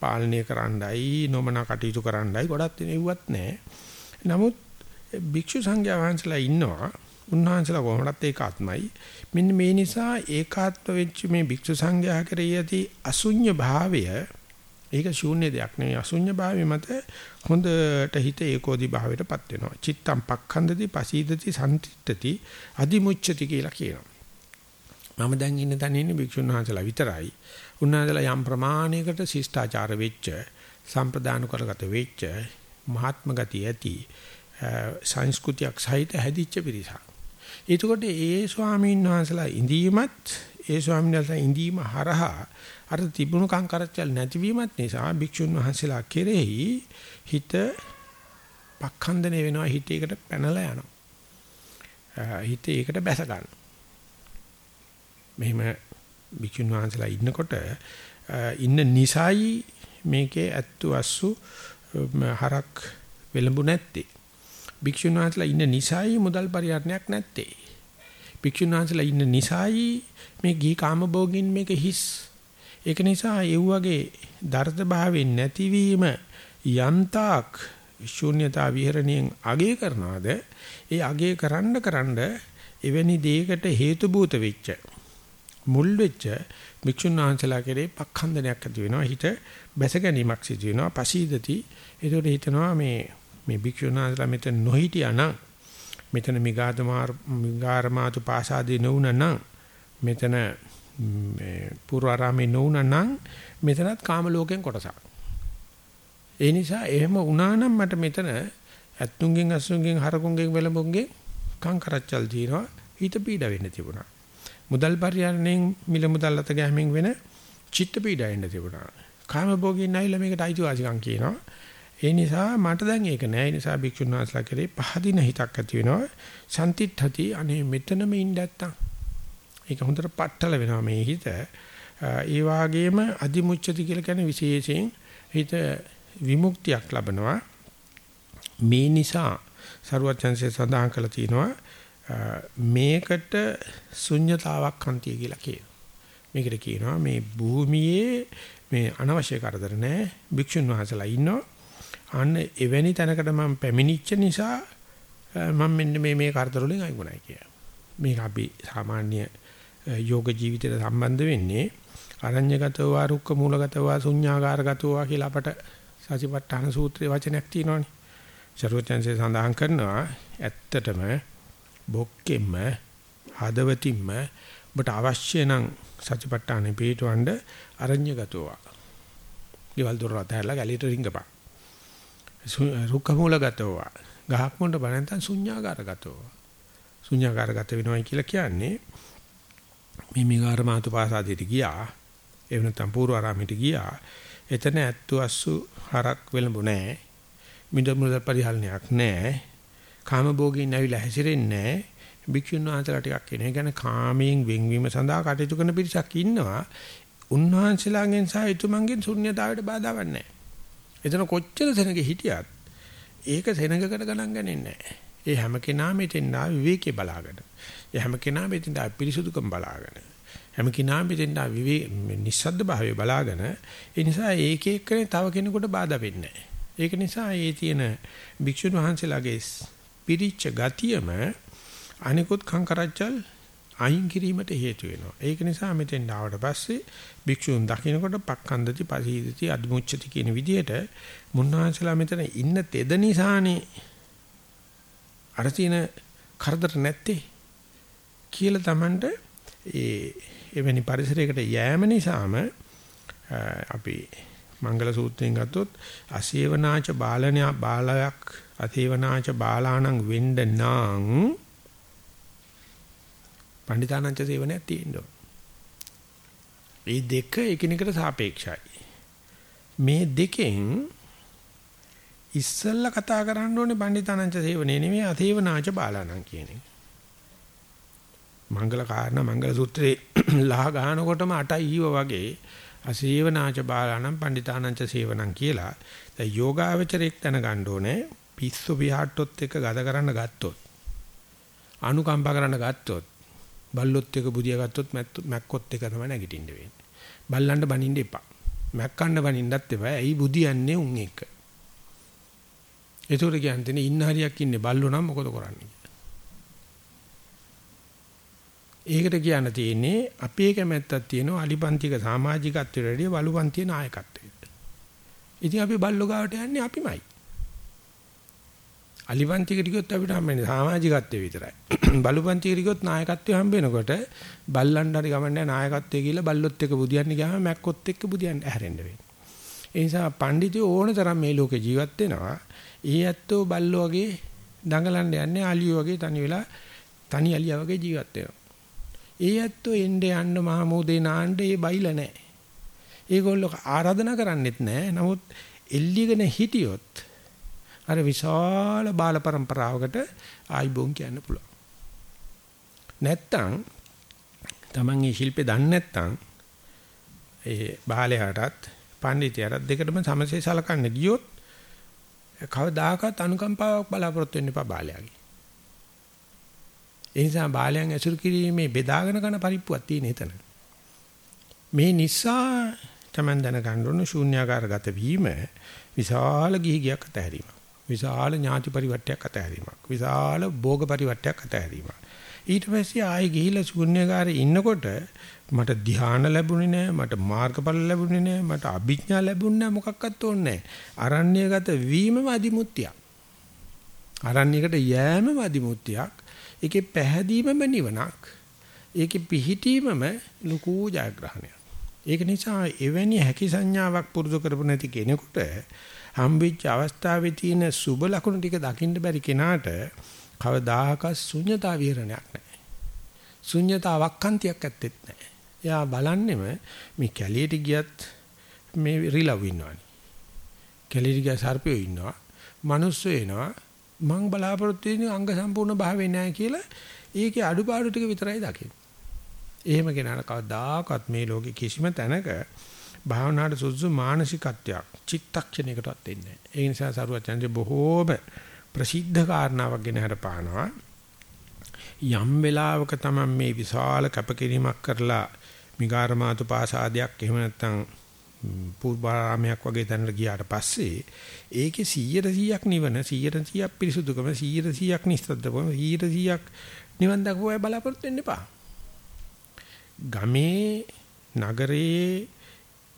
පාලනය කරන්නයි, නොමන කටයුතු කරන්නයි ගොඩක් තියෙනවත් නෑ. නමුත් භික්ෂු සංඝයා වහන්සේලා ඉන්නවා. උන්වහන්සේලා කොහොමදත් ඒකාත්මයි. මෙන්න මේ නිසා ඒකාත්ම වෙච්ච මේ භික්ෂු සංඝයා කරේ යති අසුඤ්ඤ භාවය ඒක ශූන්‍ය දෙයක් නෙවෙයි අසුඤ්ඤ භාවය මත හොඳට හිත ඒකෝදි භාවයටපත් වෙනවා. චිත්තම් පක්ඛන්දති පසීදති සම්තිත්‍තති අදිමුච්ඡති කියලා කියනවා. මම දැන් ඉන්න තැන ඉන්නේ භික්ෂුන් වහන්සේලා විතරයි. උන්වහන්සේලා යම් ප්‍රමාණයකට ශිෂ්ටාචාර වෙච්ච, සම්ප්‍රදාන කරගත වෙච්ච, මහාත්ම ගතිය ඇති සංස්කෘතියක් සහිත හැදිච්ච පිරිසක්. එතකොට ඒ ස්වාමීන් වහන්සේලා ඉඳීමත් ඒ ස්වාමීන් වහන්සේලා ඉඳීම හරහා අර තිබුණු කංකරච්චල් නැතිවීමත් නිසා භික්ෂුන් වහන්සේලා කෙරෙහි හිත පක්ඛන්දනේ වෙනවා හිතේකට පැනලා යනවා හිතේ ඒකට බැස ගන්න මෙහිම භික්ෂුන් වහන්සේලා ඉන්නකොට ඉන්න නිසයි මේකේ ඇත්තු අස්සු හරක් වෙලඹු නැත්තේ. භික්ෂුන් වහන්සේලා ඉන්න නිසයි මුදල් පරිහරණයක් නැත්තේ. භික්ෂුන් වහන්සේලා ඉන්න නිසයි මේ ගී කාමභෝගින් මේක හිස්. ඒක නිසා ඒ වගේ දර්ථ භාවයෙන් නැතිවීම යන්තාක් ශූන්‍යතා විහරණයෙන් අගය කරනවාද? ඒ අගය කරන්න කරන්න එවැනි දෙයකට හේතු භූත වෙච්ච මුල් වෙච්ච භික්ෂුන් වහන්සේලා කෙරේ පක්ඛන්දනයක් ඇති වෙනවා. හිත බැස ගැනීමක් සිදු වෙනවා. පසීදති. ඒකට හිතනවා මේ මේ භික්ෂුන් වහන්සේලා මෙතන නොහිටියා නම් මෙතන මිගාදමාර මිගාරමාතු පාසාදී නොවුනනම් මෙතන මේ පූර්වාරාමේ නොවුනනම් මෙතනත් කාම ලෝකෙන් කොටසක්. ඒ නිසා එහෙම වුණා නම් මට මෙතන ඇත්තුන්ගෙන් අසුන්ගෙන් හරකුන්ගෙන් වෙලඹුන්ගෙන් කංකරච්චල් දිනවා හිත පීඩ වෙන්න තිබුණා. මුදල් පරිහරණයෙන් මිල මුදල් අත ගැහිමින් වෙන චිත්ත පීඩ වෙන්න තිබුණා කාම භෝගින් නැවිලා මේකට අයිතිවාසිකම් කියනවා ඒ නිසා මට දැන් ඒක නෑ. ඒ නිසා භික්ෂුන් වහන්සේලා කරේ පහදින හිතක් ඇති වෙනවා. සම්තිත්ථති අනේ මෙතනම ඉන්න නැත්තම්. ඒක හොඳට පట్టල වෙනවා මේ හිත. ඒ වාගේම අදිමුච්ඡති කියලා කියන්නේ විශේෂයෙන් හිත විමුක්තියක් ලබනවා. මේ නිසා සරුවචන්සේ සඳහන් කළා තියෙනවා මේකට ශුන්්‍යතාවක් හන්තිය කියලා කියනවා. මේකට කියනවා මේ භූමියේ මේ අනවශ්‍ය කරදර නැහැ. භික්ෂුන් වහන්සේලා ඉන්නවා. අන්න එවැනි තැනකට මම පැමිණිච්ච නිසා මම මෙන්න මේ මේ කරදර වලින් අයිගුණයි කියලා. මේක අපි සාමාන්‍ය යෝග ජීවිතයට සම්බන්ධ වෙන්නේ අරඤ්‍යගතව රුක්ක මූලගතව ශුඤ්ඤාගාරගතව කියලා අපට සතිපට්ඨාන සූත්‍රයේ වචනයක් තියෙනවානේ. ਸਰවඥන්සේ සඳහන් කරනවා ඇත්තටම බොක්කෙම හදවතින්ම ඔබට අවශ්‍ය නම් සතිපට්ඨානෙ පිටවඬ අරඤ්‍යගතව. ඊවල දොර රතහැරලා ගැලීට රිංගපන්. රුක්ක මූලගතව. ගහක් මොන්ට බල නැත්නම් ශුන්‍යාකාරගතව. ශුන්‍යාකාරගත වෙනවයි කියලා කියන්නේ මේ මිගාර මාතු පාසාදයට ගියා. එහෙම නැත්නම් පූර්ව ආරාමයට ගියා. එතන ඇත්තු අස්සු හරක් වෙලඹු නැහැ මිද මුද පරිහල්නයක් නැහැ කාම භෝගීන් ඇවිල්ලා හැසිරෙන්නේ නැහැ භික්ෂුන් වහන්සේලා ටිකක් කියන. ඒ කියන්නේ කාමයෙන් වෙන්වීම සඳහා කටයුතු කරන පිරිසක් ඉන්නවා. උන්වහන්සේලාගෙන් සහ ඊතුමන්ගෙන් ශුන්‍යතාවයට බාධාවක් නැහැ. එතන කොච්චර සෙනග හිටියත් ඒක සෙනගකට ගණන් ගන්නේ නැහැ. ඒ හැම කෙනාම එතෙන් ආ විවේකේ බලාගෙන. ඒ හැම කෙනාම එතෙන් ආ පිරිසුදුකම් බලාගෙන. හැම කෙනාම එතෙන් ආ විවේ නිස්සද්ද භාවය බලාගෙන. ඒ නිසා ඒක එක්කනේ තව කෙනෙකුට බාධා වෙන්නේ ඒක නිසා ඒ තියෙන භික්ෂුන් වහන්සේලාගේ පිරිච්ච ගතියම අනිකුත් කංකරච්චල් අයින් කිරීමට හේතු වෙනවා. ඒක නිසා මෙතෙන් ආවට පස්සේ භික්ෂුන් දකින්නකොට පක්ඛන්දති පසීදති අද්මුච්චති කියන විදිහට මුන්නාන්සලා මෙතන ඉන්න තෙද නිසානේ අර තියෙන කරදර නැත්තේ කියලා Tamanට ඒ එවැනි පරිසරයකට යෑම නිසාම අපි මංගල සූත්‍රයෙන් ගත්තොත් අසේවනාච බාලණ්‍ය බාලයක් අසේවනාච බාලාණං වෙන්න නම් පණ්ඩිතානංච සේවනයක් තියෙන්න ඕන. මේ දෙක එකිනෙකට සාපේක්ෂයි. මේ දෙකෙන් ඉස්සල්ලා කතා කරන්න ඕනේ පණ්ඩිතානංච සේවනේ නෙමෙයි අසේවනාච බාලාණං කියන එක. මංගල කාරණා මංගල සූත්‍රේ ලහ ගන්නකොටම අටයි ඊව වගේ අසේවනාච බාලාණං පණ්ඩිතානංච සේවනං කියලා දැන් යෝගාවචරයක් දැනගන්න ඕනේ පිස්සු පියාට්ටොත් එක ගත කරන්න ගත්තොත් අනුකම්පා කරන්න ගත්තොත් බල්ලොත් එක බුදියා ගත්තොත් මැක්කොත් එක තමයි නැගිටින්න වෙන්නේ. බල්ලන්ට බනින්න එපා. මැක්කන්න බනින්නත් එපා. ඇයි බුදියන්නේ උන් එක. ඒතකොට කියන්නේ ඉන්න හරියක් ඉන්නේ බල්ලෝ නම් මොකද කරන්නේ? ඒකට කියන්න තියෙන්නේ අපේ කැමැත්තක් තියෙනවා අලිපන්තික සමාජිකත්වයට වැඩිය බලුපන්තියේ නායකත්වයට. ඉතින් අපි බල්ලෝ ගාවට යන්නේ අපිමයි. අලිපන්තිකට ගියොත් අපිට හම්බෙන්නේ සමාජිකත්වයේ විතරයි. බලුපන්තිකට ගියොත් නායකත්වය හම්බ වෙනකොට බල්ලන්ට හරි ගමන්නේ නායකත්වය කියලා බල්ලොත් එක්ක බුදියන්නේ ගියාම මැක්කොත් එක්ක බුදියන්න ඇහැරෙන්න වෙන්නේ. ඒ නිසා පඬිතුයෝ ඕන තරම් මේ ලෝකේ ජීවත් වෙනවා. ඊ ඇත්තෝ බල්ලෝ වගේ දඟලන්න යන්නේ අලියෝ වගේ තනි වෙලා තනි අලියා වගේ ජීවත් වෙනවා. ඒ ඇත්තෝ එnde යන්න මහමෝදේ නාන්න ඒ බයිලා නැහැ. ඒගොල්ලෝ ආරාධනා කරන්නෙත් නැහැ. නමුත් එල්ලිගෙන හිටියොත් අර විශාල බාල પરම්පරාවකට ආයිබෝන් කියන්න පුළුවන්. නැත්තම් Taman මේ ශිල්පේ දන්නේ නැත්තම් ඒ බාලයාටත් පඬිතියරත් දෙකටම සමසේ සලකන්න ගියොත් කවදාකවත් අනුකම්පාවක් බලාපොරොත්තු වෙන්න එපා බාලයාගේ. ඒ නිසා බාලයන් ඇසුරු කිරීමේ බෙදාගෙන කරන පරිප්පුවක් තියෙන එතන. මේ නිසා Taman දැනගන්න ඕන ශූන්‍යාකාරගත වීම විශාල ගිහිගයක් අතහැරීමක්. විශාල ඥාති පරිවර්තයක් අතහැරීමක්. විශාල භෝග පරිවර්තයක් අතහැරීමක්. ඊට පස්සේ ආයෙ ගිහිලා ශූන්‍යකාරේ ඉන්නකොට මට ධ්‍යාන ලැබුණේ නැහැ මට මාර්ගඵල ලැබුණේ නැහැ මට අභිඥා ලැබුණේ නැහැ මොකක්වත් ඕනේ නැහැ අරණ්‍යගත වීමම අදිමුත්‍යක් අරණ්‍යයකට යෑමම අදිමුත්‍යක් ඒකේ පැහැදීමම නිවනක්. ඒකේ පිහිටීමම ලකූ ජයග්‍රහණයක්. ඒක නිසා එවැනි හැකි සංඥාවක් පුරුදු කරපු නැති කෙනෙකුට හම්බෙච්ච අවස්ථාවේ තියෙන සුබ ලකුණු ටික දකින්න බැරි කෙනාට කවදාහක ශුන්‍යතා විහරණයක් නැහැ. ශුන්‍යතාවක් කන්තියක් ඇත්තෙත් නැහැ. එයා බලන්නෙම මේ කැලියට ගියත් මේ රිලව් ඉන්නවනේ. කැලියට ගිය සර්පයෝ ඉන්නවා. මිනිස්සු එනවා. මං බලාපොරොත්තු වෙන්නේ අංග සම්පූර්ණ භාවය නැහැ කියලා ඒකේ අඩුපාඩු ටික විතරයි දකින්නේ. එහෙම කෙනාට කවදාකවත් මේ ලෝකේ කිසිම තැනක භාවනාවට සුදුසු මානසිකත්වයක් චිත්තක්ෂණයකටවත් එන්නේ නැහැ. ඒ නිසා සරුවචන්දේ බොහෝම ප්‍රසිද්ධ කාරණාවක් ගැන හරපානවා. යම් වෙලාවක තමයි මේ විශාල කැපකිරීමක් කරලා මිගාරමාතු පාසාදයක් එහෙම නැත්නම් පූර්වාරාමයක් වගේ තැනකට ගියාට පස්සේ ඒකේ 100%ක් නිවන 100%ක් පිරිසුදුකම 100%ක් නිස්සද්දකම 100%ක් නිවන් දක්වා බලාපොරොත්තු වෙන්න එපා. ගමේ නගරයේ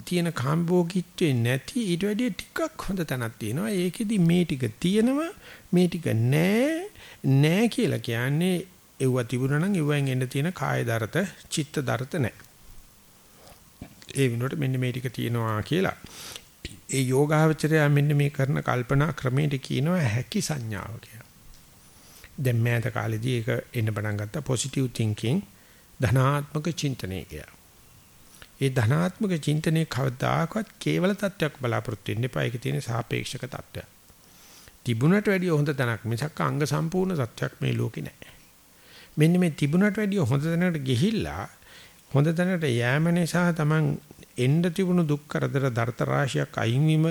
තියෙන කාම්භෝගීත්වේ නැති ඊට වැඩිය ටිකක් හොඳ තැනක් තියෙනවා. ඒකෙදි මේ ටික තියෙනවා මේ ටික නෑ නෑ කියලා කියන්නේ එව්ව තිබුණා නම් එව්වෙන් එන්න තියෙන කාය දරත, චිත්ත දරත නෑ. ඒ වෙනුවට මෙන්න මේ ටික තියෙනවා කියලා. ඒ යෝගාවචරය මෙන්න මේ කරන කල්පනා ක්‍රමයට කියනවා හැකි සංඥාව කියලා. දැන් මෑත කාලේදී ඒක එන්න පටන් ගත්තා පොසිටිව් තින්කින් ධනාත්මක චින්තනය කියලා. ඒ ධනාත්මක චින්තනයේ කවදාකවත් කේවල තත්වයක් බලාපොරොත්තු වෙන්න එපා. ඒකේ තියෙන සාපේක්ෂක තත්වයක්. තිබුණට වැඩිය හොඳ තැනක් මිසක් අංග සම්පූර්ණ තත්වයක් මේ ලෝකේ නැහැ. මෙන්න මේ තිබුණට වැඩිය හොඳ තැනකට ගිහිල්ලා හොඳ තැනකට යෑම නිසා Taman එන්න තිබුණු දුක් කරදර දර්ථ රාශියක් අයින් වීම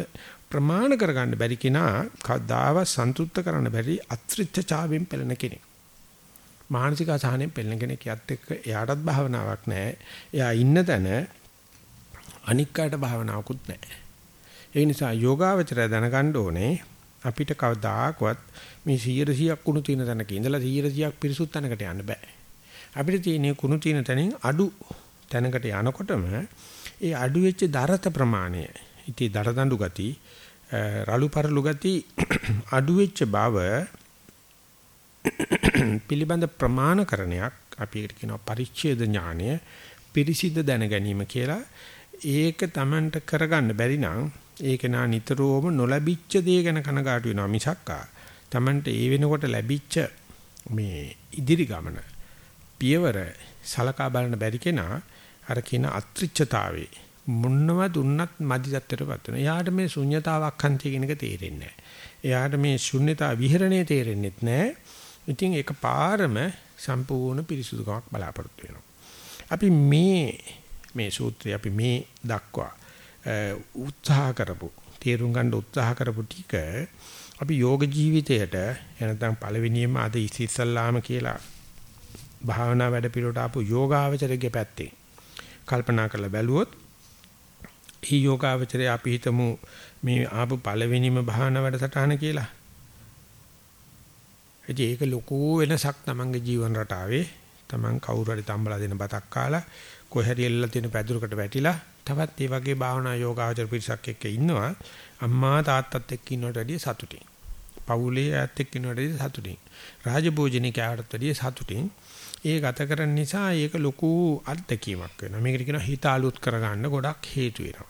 ප්‍රමාණ කරගන්න බැරි කෙනා කවදාව සන්තුෂ්ත කරන්න බැරි අත්‍රිත්‍ය චාවෙන් පෙළෙන කෙනෙක්. මානසික අසහනෙන් පෙළෙන කෙනෙක් යත් එක්ක එයාටත් භාවනාවක් නැහැ. එයා ඉන්න තැන අනික් කාට භාවනාවකුත් නැහැ. ඒ නිසා යෝගාවචරය දැනගන්න ඕනේ අපිට කවදාකවත් මේ 100%ක් කුණු තියෙන තැනක ඉඳලා 100%ක් පිරිසුත් තැනකට යන්න බෑ. අපිට තියෙන කුණු තියෙන තැනින් අඩු තැනකට යනකොටම ඒ අඩු වෙච්ච දරත ප්‍රමාණය ඉතී දරදඬු ගති රළු පරළු ගති අඩු වෙච්ච බව පිළිබඳ ප්‍රමාණකරණයක් අපි ඒකට කියනවා පරිච්ඡේද ඥානය පිරිසිදු දැන ගැනීම කියලා ඒක Tamanට කරගන්න බැරි නම් ඒක නා නිතරම නොලැබිච්ච දේ ගැන කනගාටු වෙනවා මිසක්කා Tamanට ඒ වෙනකොට ලැබිච්ච මේ ඉදිරි ගමන පියවර සලකා බලන්න බැරි කෙනා අර කියන අත්‍රිච්ඡතාවේ මොන්නව දුන්නත් මදි තත්ත්වයටපත් වෙනවා. එයාට මේ ශුන්්‍යතාවක් හන්තිය කියන එක තේරෙන්නේ නැහැ. එයාට මේ ශුන්්‍යතා විහරණය තේරෙන්නේ නැහැ. ඉතින් ඒක පාරම සම්පූර්ණ පිරිසුදුකමක් බලාපොරොත්තු වෙනවා. අපි මේ මේ සූත්‍රය අපි මේ දක්වා උත්සාහ කරපු තේරුම් ගන්න උත්සාහ කරපු ටික අපි යෝග ජීවිතයට එනතම් පළවෙනියම අද ඉස්සල්ලාම කියලා භාවනා වැඩ පිළිවෙලට ආපු යෝගාවචරයේ පැත්තේ කල්පනා කරලා බැලුවොත් මේ යෝගාවචරය අපි හිතමු මේ ආපු පළවෙනිම භාවනා වැඩසටහන කියලා ඉතින් ඒක ලොකු වෙනසක් තමන්ගේ ජීවන රටාවේ. තමන් කවුරු හරි තම්බලා දෙන බතක් කාලා කොහරි එල්ලලා තියෙන පැදුරකට වැටිලා තවත් මේ වගේ භාවනා යෝගාචර පිරිසක් එක්ක ඉන්නවා. අම්මා තාත්තත් එක්ක ඉන්නවට වැඩිය සතුටින්. පවුලේ ඇත් එක්ක ඉන්නවට වැඩිය සතුටින්. රාජභෝජනික ආවටත් වැඩිය සතුටින්. ඒ ගත කරන නිසා ඒක ලොකු අත්දැකීමක් වෙනවා. මේකට කියනවා හිත අලුත් කරගන්න ගොඩක් හේතු වෙනවා.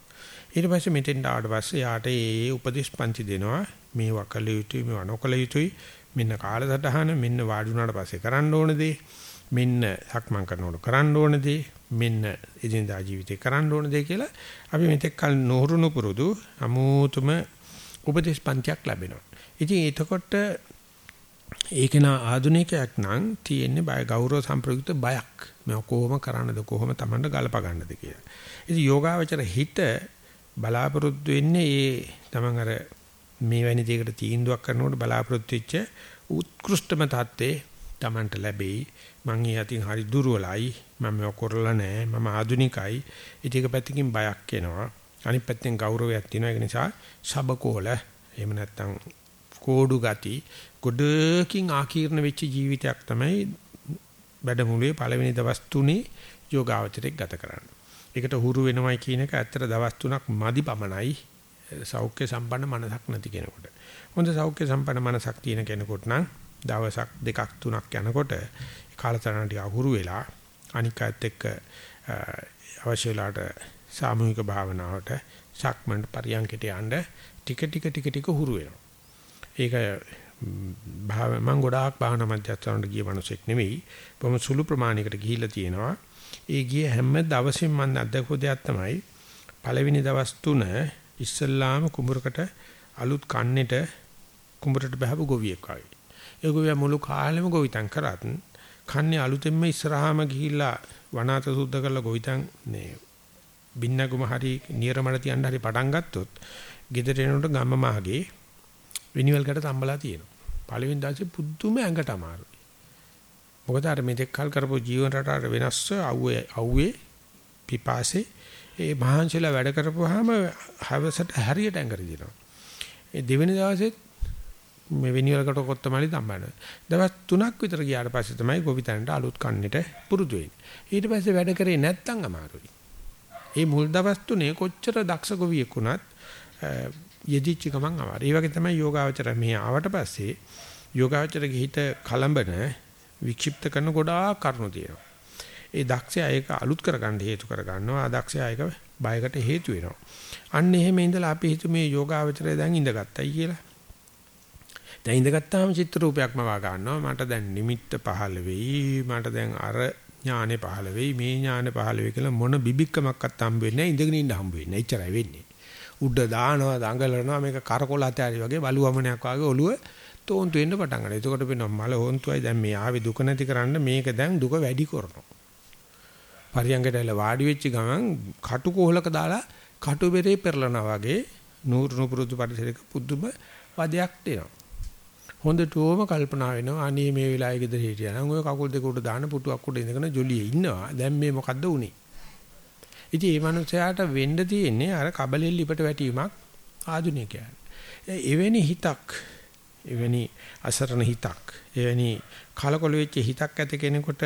ඊට පස්සේ මෙතෙන් ආවට පස්සේ යාට ඒ උපදේශ පන්ති දෙනවා. මේ වකල යුතුයි මේ වනකල යුතුයි. මෙන්න කාලසටහන මෙන්න වාඩි වුණාට පස්සේ කරන්න ඕන දේ මෙන්න සක්මන් කරනකොට කරන්න ඕන දේ මෙන්න එදිනදා ජීවිතේ කරන්න ඕන දේ කියලා අපි මෙතෙක් කල නොහුරුණු පුරුදු අමෝතුම උපදේශ පන්තියක් ලැබෙනවා. ඉතින් එතකොට ඒක නා ආධුනිකයක් නම් තියෙන්නේ බය ගෞරව සම්ප්‍රයුක්ත බයක්. මේ කොහොම කරන්නද කොහොම Tamanට ගලප ගන්නද කියලා. ඉතින් යෝගාවචර හිත බලාපොරොත්තු වෙන්නේ ඒ Taman අර මේ වැනි දෙයකට තීන්දුවක් කරනකොට බලාපොරොත්තු වෙච්ච උත්කෘෂ්ඨම தත්ත්වේ Tamanට ලැබෙයි. මං ඒ අතින් හරි දුර්වලයි. මම මේක කරලා නැහැ. මම ආධුනිකයි. ඒක පැත්තකින් බයක් එනවා. අනිත් පැත්තෙන් ගෞරවයක් තියෙනවා. ඒක නිසා සබකෝල එහෙම නැත්නම් කෝඩු ගති ගොඩකින් ආකීර්ණ වෙච්ච ජීවිතයක් තමයි වැඩමුළුවේ පළවෙනි දවස් තුනේ යෝගාවචරයක් ගත කරන්නේ. ඒකට හුරු වෙනවයි කියන එක ඇත්තට දවස් තුනක් මදි පමණයි සෞඛ්‍ය සම්පන්න මනසක් නැති කෙනෙකුට. හොඳ සෞඛ්‍ය සම්පන්න මනසක් තියෙන කෙනෙකුට නම් දවසක් දෙකක් තුනක් යනකොට කාලතරණ ටික අහුරු වෙලා අනික් අයත් එක්ක අවශ්‍ය වෙලාවට සාමූහික භාවනාවට සක්මන් පරියන්කට යන්න ටික ටික ටික ටික හුරු වෙනවා. ඒක භාව මම ගොඩාක් භාවනා මධ්‍යස්ථානට ගිය මිනිසෙක් නෙවෙයි. බොහොම සුළු ප්‍රමාණයකට ගිහිල්ලා තියෙනවා. ඒ ගිය හැම දවසෙම මම අත්දැකපු දෙයක් තමයි පළවෙනි දවස් තුන ඉස්සල්ලාම කුඹරකට අලුත් කන්නේට කුඹරට බහපු ගොවියෙක් වගේ. ඒ ගොවියා මුළු කාලෙම ගොවිතැන් කරත් කන්නේ අලුතෙන්ම ඉස්සරහාම ගිහිල්ලා වනාත සුද්ධ කරලා ගොවිතැන් මේ බින්නගුම හරි නියරමඩ තියන්න හරි පටන් ගත්තොත් ගෙදර එනකොට ගම්ම මාගේ විනිවල්කට තම්බලා තියෙනවා. පළවෙනි දවසේ පුදුම ඇඟට අමාරුයි. මොකද අර මෙතෙක් කල් කරපු ජීවන රටාවට වෙනස්ව අවුවේ අවුවේ පිපාසේ ඒ මහන්සිලා වැඩ කරපුවාම හවසට හරියට ඇඟරි දිනවා. ඒ දෙවෙනි දවසෙත් මේ වෙනිවලකට කොත්තමලි තම්බන. දවස් 3ක් විතර ගියාට පස්සේ තමයි ගොවිතැනට අලුත් කන්නේට පුරුදු වෙන්නේ. ඊට පස්සේ වැඩ කරේ නැත්තම් අමාරුයි. මේ මුල් දවස් තුනේ කොච්චර දක්ෂ ගොවියෙක් වුණත් යෙදිච්ච ගමන් අමාරුයි. ඒ වගේ තමයි යෝගාවචර මෙහි ආවට පස්සේ යෝගාවචර ගිහිත කලඹන වික්ෂිප්ත කරන ගොඩාක් කරුණු තියෙනවා. ඒ දක්ෂයා ඒක අලුත් කරගන්න හේතු කරගන්නවා. අදක්ෂයා ඒක බයකට හේතු වෙනවා. අන්න එහෙම ඉඳලා අපි හිතුවේ මේ යෝගාවචරය දැන් ඉඳගත්තයි කියලා. දැන් ඉඳගත්තාම චිත්‍ර රූපයක්ම වා ගන්නවා. මට දැන් නිමිත්ත පහළ වෙයි. මට දැන් අර ඥානෙ පහළ වෙයි. මේ ඥානෙ පහළ වෙයි කියලා මොන බිබික්කමක්වත් හම්බ වෙන්නේ නැහැ. ඉඳගෙන ඉන්න හම්බ වෙන්නේ. එච්චරයි වෙන්නේ. උඩ දානවා, දඟලනවා මේක කරකොල ඇතari වගේ බලුවමනයක් වගේ ඔළුව තෝන්තු වෙන්න පටන් ගන්නවා. එතකොට වෙනවා මල හොන්තුයි දැන් මේ ආවේ දුක නැති කරන්න මේක දැන් දුක වැඩි කරනවා. පරියංගට ඇවිල්ලා වාඩි වෙච්ච ගමන් කටු කොහලක දාලා කටු බෙරේ පෙරලනවා වගේ නూరు නුපුරුදු පරිසරයක පුදුම වදයක් දෙනවා. හොඳටම කල්පනා වෙනවා අනේ මේ වෙලාවේ ගෙදර හිටියා නම් ඔය කකුල් දෙක උඩ දාන පුටුවක් උඩ ඉඳගෙන ජොලියේ ඉන්නවා. දැන් මේ මොකද්ද උනේ? ඉතින් මේ මනුස්සයාට වෙන්න තියෙන්නේ අර කබලෙල් ලිපට වැටීමක් ආධුනිකයන්. එවැනි හිතක් එවැනි අසරණ හිතක් එවැනි කලකොල වෙච්ච හිතක් ඇති කෙනෙකුට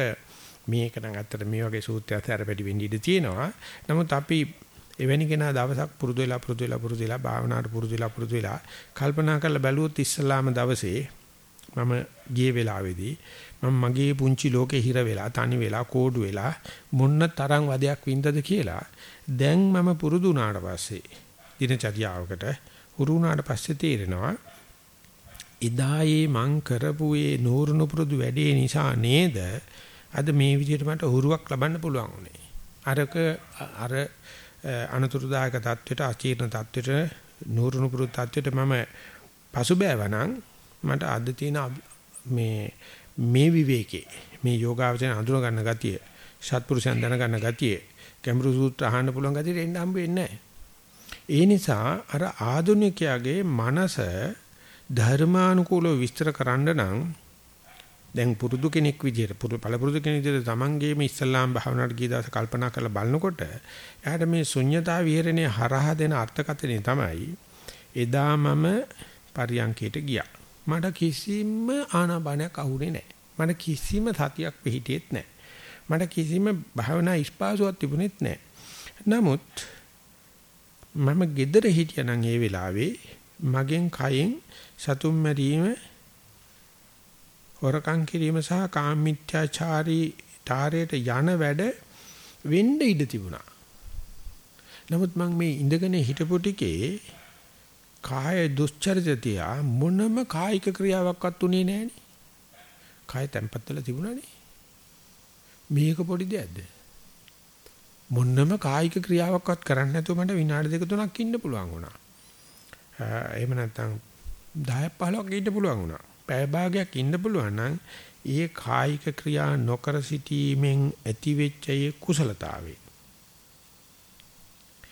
මේක නම් ඇත්තට මේ වගේ සූත්‍රයක් අතර පැටි වෙන්න ඉඩ තියෙනවා. නමුත් අපි එවැනි කෙනා දවසක් පුරුදු වෙලා පුරුදු වෙලා පුරුදු වෙලා භාවනාවට පුරුදු වෙලා පුරුදු වෙලා කල්පනා කරලා බැලුවොත් ඉස්සලාම දවසේ මම ගියේ වෙලාවේදී මම මගේ පුංචි ලෝකේ හිර වෙලා තනි වෙලා කෝඩු වෙලා මොන්න තරම් වදයක් වින්දද කියලා දැන් මම පුරුදු වුණාට පස්සේ දිනචර්යාවකට හුරු වුණාට පස්සේ තේරෙනවා එදායේ මං කරපු ඒ නూరుණු පුරුදු වැඩේ නිසා නේද අද මේ විදිහට මට හුරුවක් ලබන්න පුළුවන් උනේ. අරක අර අනතුරුදායක தത്വෙට අචීර්ණ தത്വෙට නూరుනුපුරු தത്വෙට මම පසුබෑවනම් මට අද තියෙන මේ මේ විවේකේ මේ යෝගාවචන අඳුර ගන්න ගතිය සත්පුරුෂයන් දැන ගන්න ගතිය කැමරු සූත්‍ර අහන්න පුළුවන් ගතියට එන්න හම්බ වෙන්නේ ඒ නිසා අර ආධුනිකයාගේ මනස ධර්මානුකූලව විස්තර කරන්න නම් දැන් පුරුදු කෙනෙක් විදිහට පළපුරුදු කෙනෙක් විදිහට තමන්ගේම ඉස්ලාම් භාවනාවට ගිය දවස කල්පනා කරලා බලනකොට එයාට මේ ශුන්්‍යතා විහෙරණේ හරහා දෙන අර්ථකථනය තමයි එදා මම පරියන්කයට ගියා. මට කිසිම ආනාපානයක් අහුනේ නැහැ. මට කිසිම සතියක් පිහිටියෙත් නැහැ. මට කිසිම භාවනා ස්පාසුවක් තිබුණෙත් නැහැ. නමුත් මම gedara හිටියනම් ඒ වෙලාවේ මගෙන් කයෙන් සතුම් මැරීම හොරකම් කිරීම සහ කාමීත්‍යාචාරී තාරයට යන වැඩ වෙන්න ඉඩ තිබුණා. නමුත් මම මේ ඉඳගෙන හිටපු ටිකේ කාය දුස්චරිතය මොනම කායික ක්‍රියාවක්වත් උනේ නැහනේ. කාය තැම්පත් වෙලා තිබුණානේ. මේක පොඩි දෙයක්ද? මොන්නම කායික ක්‍රියාවක්වත් කරන්න නැතුව මට විනාඩි දෙක තුනක් ඉන්න පුළුවන් වුණා. එහෙම නැත්නම් 10ක් 15ක් ඉන්න පුළුවන් වුණා. පැය භාගයක් ඉන්න පුළුවන් නම් ඒ කායික ක්‍රියා නොකර සිටීමෙන් ඇතිවෙච්ච ඒ කුසලතාවේ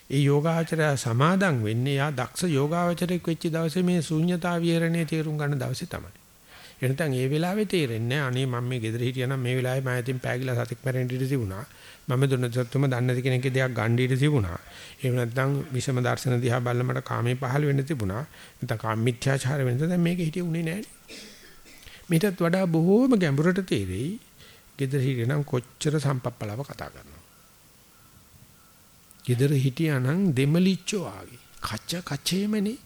ඒ යෝගාචරය සමාදන් වෙන්නේ යා දක්ෂ යෝගාචරයක් වෙච්ච දවසේ මේ ශූන්‍යතා විහරණය තේරුම් ගන්න දවසේ තමයි. එනතන් ඒ වෙලාවේ තේරෙන්නේ අනේ මම මේ ගෙදර හිටියනම් මේ වෙලාවේ මම ඇතින් පෑගිලා සතික් මැරෙන්න ඉඩ තිබුණා. මම දුන්න සත්තුම දන්නේ නැති කෙනෙක්ගේ දෙයක් ගන්න ඉඩ තිබුණා. එහෙම නැත්නම් විෂම දර්ශන දිහා බලලා මට කාමේ පහළ වෙන්න තිබුණා. නැත්නම් කාම මිත්‍යාචාර වෙන්න දැන් මේක හිටියේ උනේ නැහැ. මීටත් වඩා බොහෝම ගැඹුරට තේරෙයි. ගෙදර හිටියනම් කොච්චර සම්පප්පලාව කතා කරනවා. ගෙදර හිටියානම් දෙමලිච්චෝ ආගේ. කච්ච කච්චේමනේ.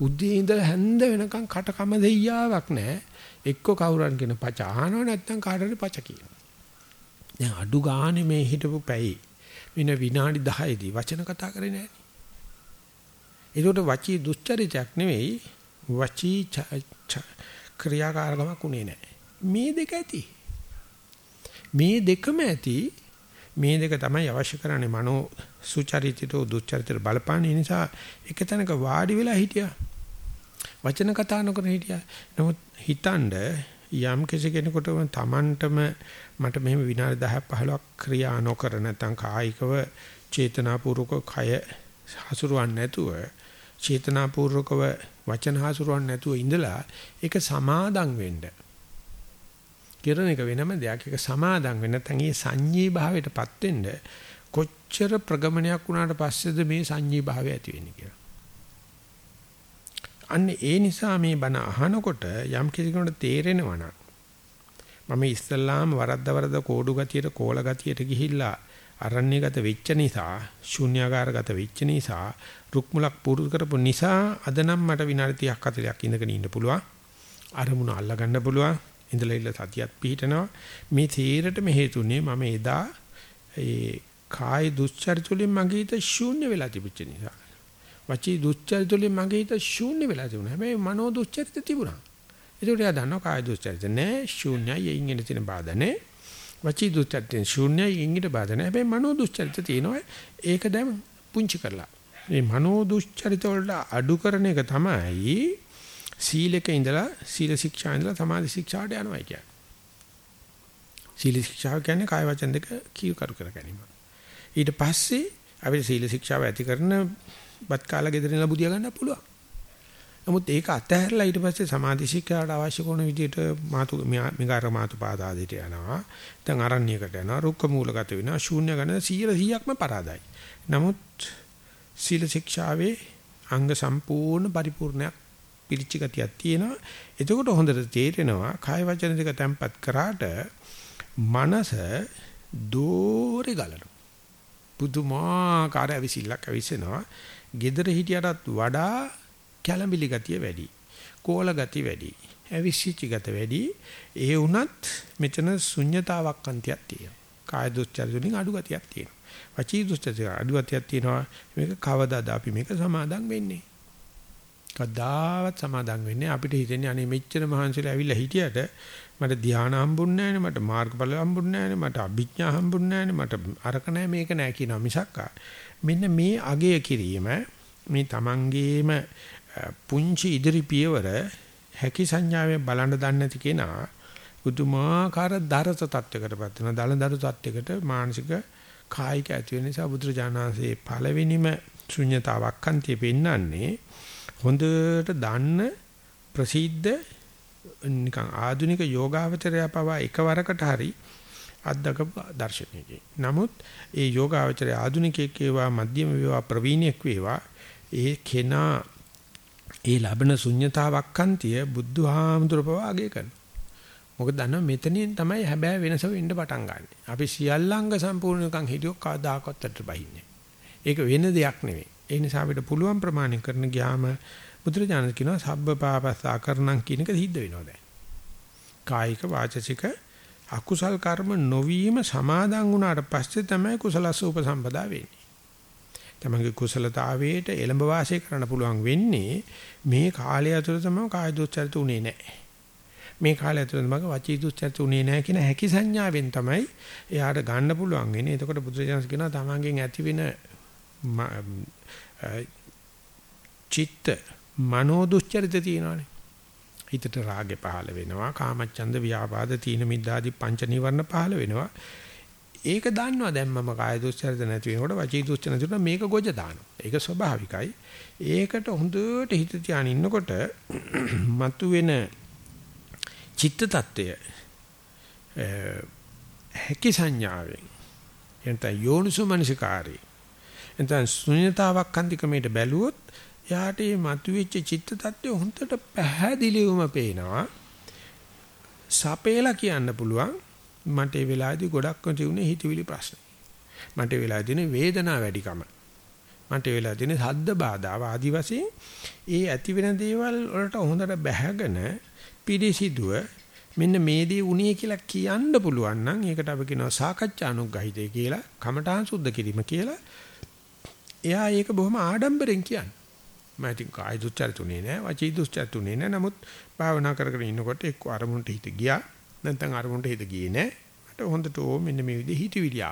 උදේ ඉඳලා හැන්ද වෙනකන් කටකම දෙයියාවක් නැහැ. එක්ක කවුරුන් කියන පච අහනව නැත්නම් කාටරි පච කියනවා. දැන් අඩු ගානේ මේ හිටපු පැයි වින විනාඩි 10දී වචන කතා කරේ නැහැ. ඒකට වචී දුස්චරිතයක් නෙවෙයි වචී ක්‍රියාකාරකමක් උනේ නැහැ. මේ දෙක ඇති. මේ දෙකම ඇති මේ දෙක තමයි අවශ්‍ය කරන්නේ මනෝ සුචරිතෝ දුච්චරිතෝ බලපාන නිසා එක තැනක වාඩි වෙලා හිටියා වචන කතා නොකර හිටියා. නමුත් හිතනද යම් කෙනෙකුට තමන්ටම මට මෙහෙම විනාඩි 10ක් 15ක් ක්‍රියා නොකර නැත්නම් කායිකව චේතනාපූර්වක කය හසුරුවන්නේ නැතුව චේතනාපූර්වකව වචන හසුරුවන්නේ නැතුව ඉඳලා ඒක සමාදම් වෙන්න. කිරණ එක වෙනම දෙයක්. එක සමාදම් වෙන්න. නැත්නම් ඒ සංඤී භාවයටපත් වෙන්න කොච්චර ප්‍රගමනයක් වුණාට පස්සේද මේ සංඤී භාවය ඇති වෙන්නේ කියලා. අන්න ඒ නිසා මේ බණ අහනකොට යම් කෙනෙකුට තේරෙනවා නම් මම ඉස්සල්ලාම වරද්ද වරද්ද කෝඩු ගතියට කෝල ගතියට ගිහිල්ලා අරණ්‍යගත වෙච්ච නිසා ශූන්‍යාකාරගත වෙච්ච නිසා රුක්මුලක් පුරුදු කරපු නිසා අද නම් මට විනාඩි 30ක් 40ක් ඉඳගෙන ඉන්න පුළුවන්. අරමුණ අල්ලගන්න පුළුවන්. ඉඳලා ඉල්ල සතියක් පිහිටනවා. මේ තීරටම හේතුනේ මම එදා ඒ කාය දුස්චරිතුලින් මගේ හිත ශූන්‍ය වෙලා තිබුච්ච නිසා. වචී දුස්චරිතුලින් මගේ හිත ශූන්‍ය වෙලා තිබුණා. හැබැයි මනෝ දුස්චරිත තිබුණා. ඒකට එයා දන්නවා කාය දුස්චරිත නෑ ශූන්‍යයි ඉංගින තියෙන බාධා නෑ. වචී දුස්චරිතෙන් ශූන්‍යයි ඉංගිට බාධා නෑ. හැබැයි මනෝ දුස්චරිත තියෙනවා. ඒක දැන් පුංචි කරලා. මේ මනෝ දුස්චරිත වලට අඩු කරන එක තමයි සීලක ඉඳලා සීල ශික්ෂා ඉඳලා සමාධි ශික්ෂාට යනවා කියන්නේ. සීල ශික්ෂාව කියන්නේ කාය වචන දෙක කීව කරු කර ගැනීම. ඊට පස්සේ අපිට සීල ශික්ෂාව ඇති කරන බත් කාලා ගෙදර ඉඳලා බුදියා ගන්න පුළුවන්. නමුත් ඒක අතහැරලා ඊට පස්සේ සමාධි ශික්ෂාට අවශ්‍ය කරන විදිහට මාතු මිගාර මාතු පාදාදිට යනවා. දැන් අරණ්‍යයකට යනවා. රුක්ක මූලගත වෙනවා. ශූන්‍ය ගණන 100%ක්ම පරාදයි. නමුත් සීල ශික්ෂාවේ අංග සම්පූර්ණ පරිපූර්ණයක් පිරිච්ච ගතියක් තියෙනවා. එතකොට හොඳට තේරෙනවා කාය වචන දෙක තැම්පත් කරාට මනස දෝරේ ගලනවා. පුදුමාකාර අවිසිල්ලක් අවිසෙනවා. Gedara හිටියටත් වඩා කැළඹිලි ගතිය වැඩි. කෝල ගතිය වැඩි. අවිසිච්ච ගත වැඩි. ඒ වුණත් මෙතන ශුන්්‍යතාවක් අන්තියක් තියෙනවා. කාය දුස්චරිත වලින් අඩු ගතියක් තියෙනවා. වචී දුස්චරිත අඩු ගතියක් තියෙනවා. මේක කවදාද අපි මේක සමාදන් වෙන්නේ? කවදාවත් සමාදම් වෙන්නේ අපිට හිතෙන්නේ අනේ මෙච්චර මහන්සිලා ඇවිල්ලා හිටියට මට ධානා හම්බුන්නේ නැහැනේ මට මාර්ගඵල හම්බුන්නේ නැහැනේ මට අභිඥා හම්බුන්නේ නැහැනේ මට අරක නැහැ මේක නැහැ කියනවා මිසක් මෙන්න මේ අගය කිරීම මේ Tamangeema පුංචි ඉදිරි පියවර හැකි සංඥාවෙන් බලන්න දන්නේ නැති කෙනා බුදුමාකාර දරත තත්වයකටපත් වෙන දලදරු තත්වයකට මානසික කායික ඇති වෙන නිසා බුදුරජාණන්සේ පළවෙනිම ශුන්්‍යතාවක් අන්තිය පෙන්නන්නේ හොඳට දන්න ප්‍රසිද්ධ නිකන් ආධුනික යෝගාවචරය පවා එකවරකට හරි අද්දක දර්ශනයකින්. නමුත් ඒ යෝගාවචරය ආධුනිකයෙක් වේවා මධ්‍යම වේවා ප්‍රවීණයෙක් වේවා ඒ කෙනා ඒ ලබන ශුන්්‍යතාවක් අන්තිය බුදුහාමුදුර පවා අගය කරනවා. මොකද දන්නවා මෙතනින් තමයි හැබැයි වෙනස වෙන්න පටන් ගන්න. අපි සියල්ලංග සම්පූර්ණකම් හිටියොත් කවදාකවත් අතට බහින්නේ. ඒක වෙන දෙයක් නෙවෙයි. ඒ නිසා අපිට පුළුවන් ප්‍රමාණය කරන ගියාම බුදුරජාණන් කියනවා සබ්බ පාපස් ආකරණම් කියන එක සිද්ධ වෙනවා දැන්. කායික වාචසික අකුසල් කර්ම නොවීම සමාදන් වුණාට පස්සේ තමයි කුසලස්ස උපසම්පදා වෙන්නේ. තමන්ගේ කුසලතාවයට එළඹ වාසය කරන්න පුළුවන් වෙන්නේ මේ කාලය ඇතුළත තමයි කාය දුස්චරිත උනේ නැහැ. මේ කාලය ඇතුළත මගේ වචී දුස්චරිත උනේ නැහැ කියන හැකි සංඥාවෙන් තමයි එයාට ගන්න පුළුවන් වෙන්නේ. එතකොට බුදුරජාණන් කියනවා තමන්ගෙන් ඇති වෙන චිත්ත මනෝ දුස්චරිත තියෙනවානේ. හිතට රාගෙ පහළ වෙනවා, කාමච්ඡන්ද ව්‍යාපාද තීන මිද්දාදී පංච නිවර්ණ පහළ වෙනවා. ඒක දන්නවා දැන් මම කාය දුස්චරිත නැති වෙනකොට වචී දුස්චරිත නැති වෙනකොට මේක ගොජ දානවා. ඒක ස්වභාවිකයි. ඒකට හොඳට හිත තියාගෙන ඉන්නකොට මතුවෙන චිත්ත tattය හැකි සංඥාවෙන් එතන යෝනිසු මනසිකාරී එතන ශුන්‍යතාවක් අන්තිකමේට බැලුවොත් එයාට මේ මතුවෙච්ච චිත්ත tattය හොඳට පැහැදිලිවම පේනවා. සපේලා කියන්න පුළුවන් මට ඒ වෙලාවේදී ගොඩක් තිබුණේ හිතවිලි ප්‍රශ්න. මට ඒ වෙලාවේදී වේදනාව වැඩිකම. මට ඒ වෙලාවේ තියෙන සද්ද බාධාව ආදි වශයෙන් ඒ ඇති වෙන දේවල් වලට හොඳට බැහැගෙන පිළිසිදුව මෙන්න මේ දේ උනේ කියලා කියන්න පුළුවන් නම් ඒකට අපි කියනවා සාකච්ඡානුග්‍රහිතය කියලා කමඨාන් සුද්ධ කිරීම කියලා. එයා ඒක බොහොම ආඩම්බරෙන් කියන්නේ. මම ඉතින් කාය දුස්චරිතුනේ නෑ වචී දුස්චරිතුනේ නෑ. නමුත් භාවනා කරගෙන ඉන්නකොට එක්ක අරමුණට හිත ගියා. නැත්නම් අරමුණට හිත ගියේ නෑ. මට හොඳට ඕ මෙන්න මේ විදිහ හිතවිලි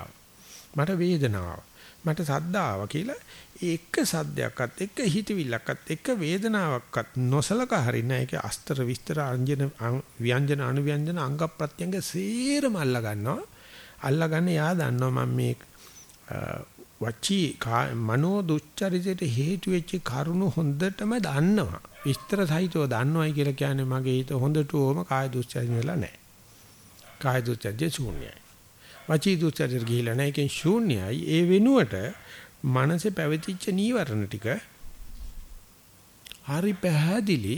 මට වේදනාව. මට සද්දාව කියලා එක සද්දයක්වත් එක හිතවිල්ලක්වත් එක වේදනාවක්වත් නොසලකා හරින ඒක අස්තර විස්තර අංජන ව්‍යංජන අනුව්‍යංජන අංග ප්‍රත්‍යංග සේරම අල්ලා ගන්නවා අල්ලාගන්න යා දන්නවා මම මේ වචී මනෝ දුච්චරිතයට හේතු වෙච්ච කරුණු හොඳටම දන්නවා. විස්තර සහිතව දන්නවයි කියලා කියන්නේ මගේ හිත හොඳටම කාය දුස්චරිත වෙලා නැහැ. කාය දුස්චරිත ශූන්‍යයි. වචී දුස්චරිත ගිහිලා නැහැ. ඒකෙන් ශූන්‍යයි. ඒ වෙනුවට මනසේ පැවතිච්ච නීවරණ ටික හරි පැහැදිලි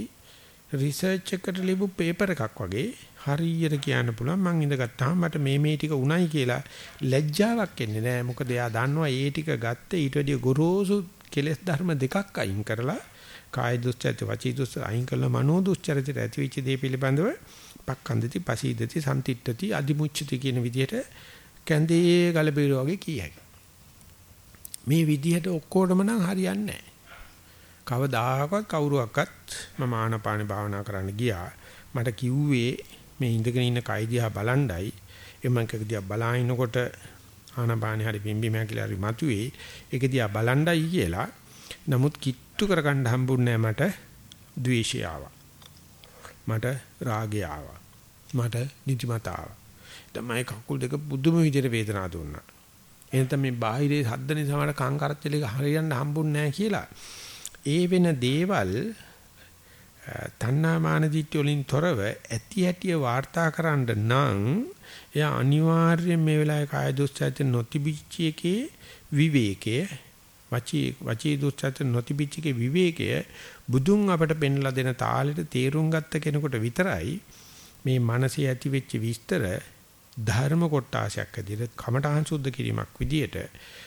රිසර්ච් එකට ලියපු පේපර් එකක් වගේ හරියට කියන්න පුළුවන් මං ඉඳගත්තාම මට මේ මේ ටික උණයි කියලා ලැජ්ජාවක් එන්නේ නැහැ මොකද එයා දන්නවා ඒ ටික ගත්තේ ඊට වැඩිය ගොරෝසු කෙලෙස් ධර්ම දෙකක් අයින් කරලා කාය දුස්චරිත වචී දුස්චරිත අයින් කරලා මනෝ දුස්චරිතට ඇතිවෙච්ච දේ පිළිබඳව පක්ඛන්දති පසීදති සම්තිට්ඨති අදිමුච්චති කියන විදිහට කැන්දේ ගලබීර වගේ කියයි මේ විදිහට ඔක්කොටම නම් හරියන්නේ නැහැ. කවදාකවත් කවුරුවක්වත් මම ආනපාන භාවනා කරන්න ගියා. මට කිව්වේ මේ ඉඳගෙන ඉන්න කයිදියා බලණ්ඩයි එමන්ක දිහා බලාිනකොට ආනපාන හරි පිම්බිමෑ කියලා හරි මතුවේ. ඒක දිහා බලණ්ඩයි කියලා. නමුත් කිට්ටු කරගන්න හම්බුන්නේ මට ද්වේෂය ආවා. මට රාගය ආවා. මට නිදිමත ආවා. තමයි කකුල් දෙක බුදුම විදිහට වේදනාව දුන්නා. එනතම මේ බාහිරේ සද්ද නිසා මට කං කරච්චලෙක හරියන්න හම්බුන්නේ නැහැ කියලා. ඒ වෙන දේවල් තණ්හාමාන දිට්ඨිය වලින් තොරව ඇති හැටිය වාර්තා කරන්න නම් එයා අනිවාර්යයෙන් මේ වෙලාවේ කාය දුස්චරිත නොතිබිච්ච එකේ විවේකයේ. වචී වචී දුස්චරිත නොතිබිච්ච එකේ විවේකය බුදුන් අපට පෙන්ලා දෙන තාලෙට තේරුම් ගත්ත කෙනෙකුට විතරයි මේ මනසේ ඇති වෙච්ච විස්තර ධර්ම කොටාශයක් ඇදිරත් කමඨාන් සුද්ධ කිරීමක් විදියට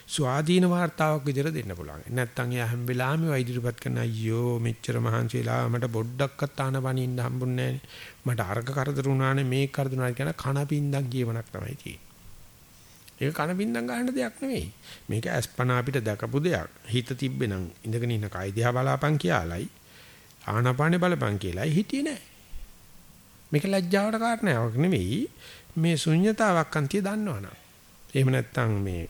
ස්වාධීන වார்த்தාවක් විදියට දෙන්න පුළුවන්. නැත්තම් එයා හැම වෙලාවෙම ඉදිරිපත් කරන අයියෝ මෙච්චර මහන්සි වෙලා මට බොඩ්ඩක්වත් ආනපනින්න හම්බුන්නේ මට අර්ග කරදර වුණානේ මේ කරදර වුණා කියන කනපින්දම් කියවණක් තමයි තියෙන්නේ. ඒක කනපින්දම් ගන්න දෙයක් නෙවෙයි. මේක ඇස්පනා අපිට දැකපු දෙයක්. හිත තිබ්බෙනම් ඉඳගෙන ඉන්න කයිදියා බලාපන් කියලායි ආනපානේ බලපන් කියලායි හිතියේ නෑ. මේක ලැජ්ජාවට කාරණාවක් නෙවෙයි. මේ ශුන්්‍යතාවක් අන්තිය දන්නවනම් එහෙම නැත්නම් මේ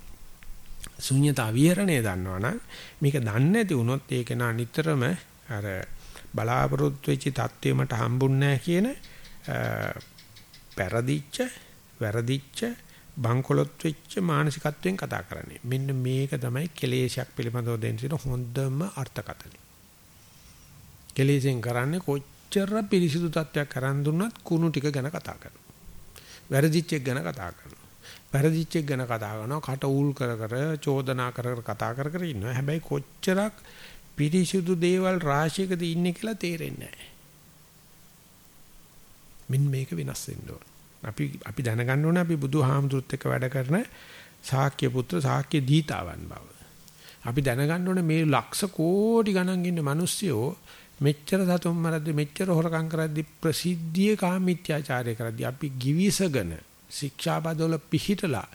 ශුන්්‍යතා විහරණය දන්නවනම් මේක දන්නේ නැති වුණොත් ඒක නා නිතරම අර බලාපොරොත්තු වෙච්ච தත්ත්වෙ මට හම්බුන්නේ කියන පෙරදිච්ච වැරදිච්ච බංකොලොත් වෙච්ච මානසිකත්වයෙන් කතා කරන්නේ. මෙන්න මේක තමයි කෙලේශයක් පිළිබඳව දෙන්න තියෙන හොඳම අර්ථකථනය. කෙලේශෙන් කරන්නේ කොච්චර පිරිසිදු තත්ත්වයක් කරන් දුන්නත් කුණු ටික ගැන කතා කරනවා. වැරදිච්ච එක ගැන කතා කරනවා. වැරදිච්ච එක ගැන කතා කරනවා කට ඌල් කර කර චෝදනා කර කර කතා කර කර ඉන්නවා. හැබැයි කොච්චරක් පිරිසුදු දේවල් රාශියකද ඉන්නේ කියලා තේරෙන්නේ නැහැ. මින් මේක වෙනස් වෙන්න ඕන. අපි අපි දැනගන්න ඕනේ අපි බුදුහාමුදුරුත් එක්ක වැඩ කරන ශාක්‍ය පුත්‍ර ශාක්‍ය දීතාවන් බව. අපි දැනගන්න ඕනේ මේ ලක්ෂ කෝටි ගණන් ඉන්න මිනිස්සුયો මෙච්චර සතුම් මරද්දි මෙච්චර හොරකම් කරද්දි ප්‍රසිද්ධියේ කාමීත්‍යාචාරය කරද්දි අපි givisගෙන ශික්ෂාපදවල පිහිටලා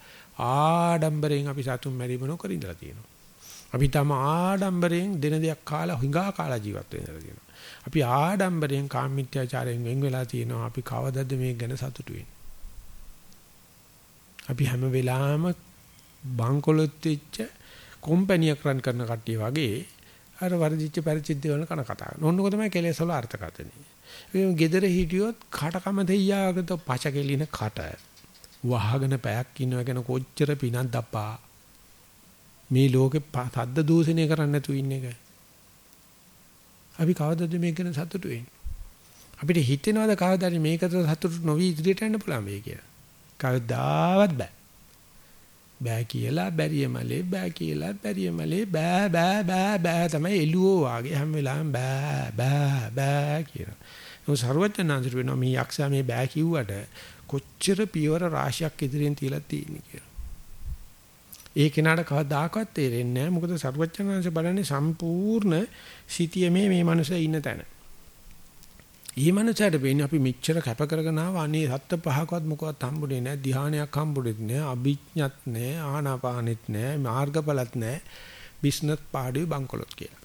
ආඩම්බරෙන් අපි සතුම් මැරීම නොකර ඉඳලා තියෙනවා. අපි තම ආඩම්බරයෙන් දින දෙයක් කාලා හිඟා කාලා ජීවත් වෙනවා කියනවා. අපි ආඩම්බරයෙන් කාමීත්‍යාචාරයෙන් වෙන් වෙලා තියෙනවා. අපි කවදද මේක ගැන සතුටු වෙන්නේ? අපි හැම වෙලාවෙම බංකොලොත් වෙච්ච කොම්පැනියක් රන් කරන කට්ටිය වගේ අර වර්ධිච්ච පරිචිද්ද වල කන කතා කරනවා. ඕනක තමයි කෙලෙස් වල අර්ථකථනය. ඒ gedara හිටියොත් කටකම දෙයියාකට පච කෙලින කට වහගෙන පැයක් ඉන්නවා කියන කොච්චර පිනක් දප්පා මේ ලෝකේ සද්ද දූෂණය කරන්න නැතුව ඉන්න එක. අපි කවදද මේක ගැන සතුටු වෙන්නේ? අපිට හිතෙනවද කවදාද මේකට සතුටු නොවි ඉදිරියට යන්න පුළුවන් වෙයි කියලා? කවදාවත් බෑ. බෑ කියලා බැරියමලේ බෑ කියලා බැරියමලේ බෑ බෑ බෑ බෑ තමයි එළුවෝ වාගේ හැම වෙලාවෙම බෑ බෑ බෑ කියනවා. ඒක ਸਰවඥාන්තර වෙනවා මේ යක්ෂයා මේ බෑ කිව්වට කොච්චර පියවර රාශියක් ඉදිරියෙන් තියලා තියෙන්නේ කියලා. ඒ කෙනාට කවදාකවත් තේරෙන්නේ නැහැ. මොකද සරුවච්චන්වංශ බලන්නේ සම්පූර්ණ සිටියමේ මේ මනුස්සයා ඉන්න තැන. ඊ මනුස්සයාට වෙන්නේ අපි මෙච්චර කැප කරගෙන ආව අනේ සත්ත පහකවත් මොකවත් හම්බුනේ නැහැ. ධ්‍යානයක් හම්බුනේත් නැහැ. අභිඥත් නැහැ. ආනාපානෙත් නැහැ. මාර්ගඵලත් නැහැ. බිස්නස් පාඩුවේ බංකොලොත් කියලා.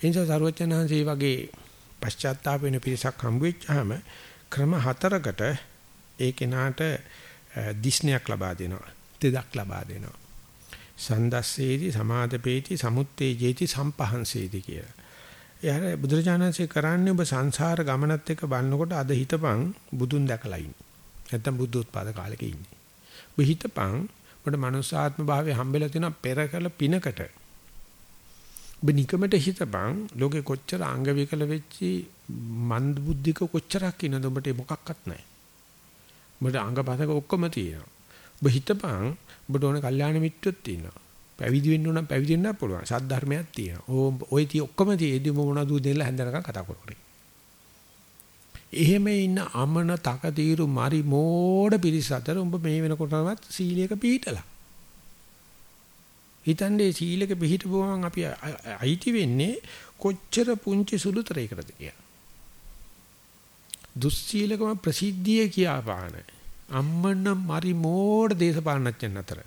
එනිසා සරුවච්චන්වංශේ වගේ පශ්චාත්තාප වෙන පිරිසක් හම්බ වෙච්චාම ක්‍රම හතරකට ඒ කෙනාට දිස්නයක් ලබා දෙනවා. දෙදක් ලබා දෙනවා. සන්දස්සේති සමාදපේති සමුත්තේජේති සම්පහන්සේති කියලා. එයාර බුදුරජාණන්සේ කරන්නේ ඔබ සංසාර ගමනත් එක්ක බලනකොට අද හිතපන් බුදුන් දැකලා ඉන්නේ. නැත්තම් බුද්ධෝත්පාද කාලෙක ඉන්නේ. ඔබ හිතපන් ඔබට මනුස්සාත්ම භාවය හම්බෙලා තියෙන පෙර කළ පිනකට. ඔබ නිකමට හිතපන් ලෝකේ කොච්චර අංග විකල වෙච්චි මන්ද බුද්ධික කොච්චරක් ඉන්නද ඔබට මොකක්වත් නැහැ. ඔබට අංගපතක ඔක්කොම තියෙනවා. ඔබ හිතපන් ඔබට ඕන කල්යාණ මිත්‍රොත් තියෙනවා. පැවිදි වෙන්න උනම් පැවිදි වෙන්න පුළුවන්. සද්ධර්මයක් තියෙනවා. ඔය tie ඔක්කොම තියේදී මොනවද දෙන්න හැන්දනකම් කතා කරන්නේ. එහෙම ඉන්න අමන තකතිරු මරි මෝඩ පිරිස අතර උඹ මේ වෙනකොටවත් සීලයක පිළිහිටලා. හිතන්නේ සීලක පිළිහිටපුවම අපි අයිති වෙන්නේ කොච්චර පුංචි සුළුතරයකටද කියලා. දුස්සීලකම ප්‍රසිද්ධිය කියාපාන අම්මන මරි මෝඩ දේශපාලනඥයන් අතර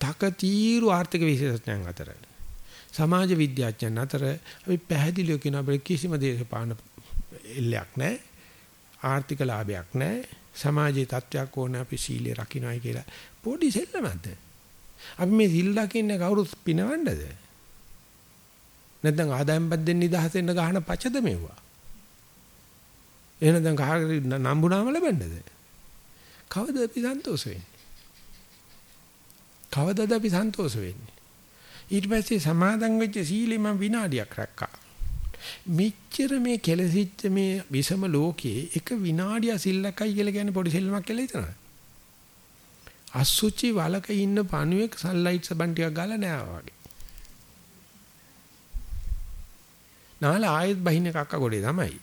තකතිරු ආර්ථික විශේෂඥයන් අතර. සමාජ විද්‍යාඥයන් අතර අපි පැහැදිලිව කියන අපේ කිසිම දේශපාලන එල්ලයක් නැහැ. ආර්ථික ලාභයක් නැහැ. සමාජයේ තත්වයක් ඕනේ අපි සීලය රකින්නයි කියලා පොඩි සෙල්ලමක්ද? අපි මේ සිල් රකින්නේ කවුරුත් පිනවන්නද? නැත්නම් ආදායම් බද්දෙන් නිදහසෙන්න ගහන පචද මෙව්වා? එහෙනම් දැන් කහකට නම්බුනාම ලැබෙන්නද? කවදද අපි සන්තෝෂ වෙන්නේ? කවදද අපි සන්තෝෂ වෙන්නේ? ඊට පස්සේ සමාදන් වෙච්ච සීලෙ මම විනාඩියක් රැක්කා. මෙච්චර මේ කෙලසිච්ච මේ විසම ලෝකයේ එක විනාඩිය සිල්ලකයි කියලා කියන්නේ පොඩි සිල්ලමක් කියලා හිතනවා. අසුචි වලක ඉන්න පණුවෙක් සන්ලයිට් සබන් ටිකක් ගාලා නෑ වගේ. නාල ආයෙත් බහින කක්ක ගොඩේ තමයි.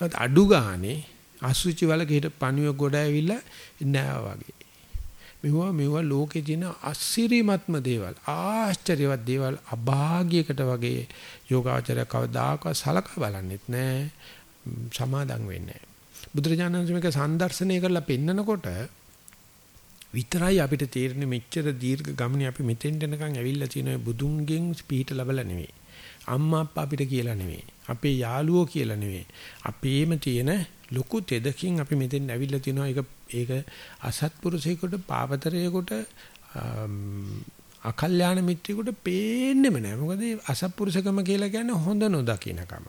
ඒත් අඩු ගානේ අසුචි වලක හිට පණුව ගොඩ ඇවිල්ලා නෑ වගේ. මෙවුවා මෙවුවා ලෝකේ තියෙන අසිරිමත්ම දේවල් ආශ්චර්යවත් දේවල් අභාග්‍යයකට වගේ යෝගාචරය කවදාකවත් සලකා බලන්නෙත් නෑ සමාදම් වෙන්නේ නෑ. බුදුරජාණන් වහන්සේ මේක සම්දර්ශනය කරලා පෙන්නකොට විතරයි අපිට තේරෙන්නේ මෙච්චර දීර්ඝ ගමනේ අපි මෙතෙන්ට එනකන් ඇවිල්ලා තියෙන බුදුන්ගෙන් පිහිට ලැබලා නෙවෙයි අම්මා අප්පා අපිට කියලා නෙවෙයි අපේ යාළුවෝ කියලා නෙවෙයි අපේම තියෙන ලොකු තෙදකින් අපි මෙතෙන් ඇවිල්ලා තිනවා ඒක ඒක අසත්පුරුෂයෙකුට පාපතරයෙකුට අකල්යාණ මිත්‍රයෙකුට පේන්නෙම නෑ. මොකද අසත්පුරුෂකම කියලා කියන්නේ හොඳ නොදකින්නකම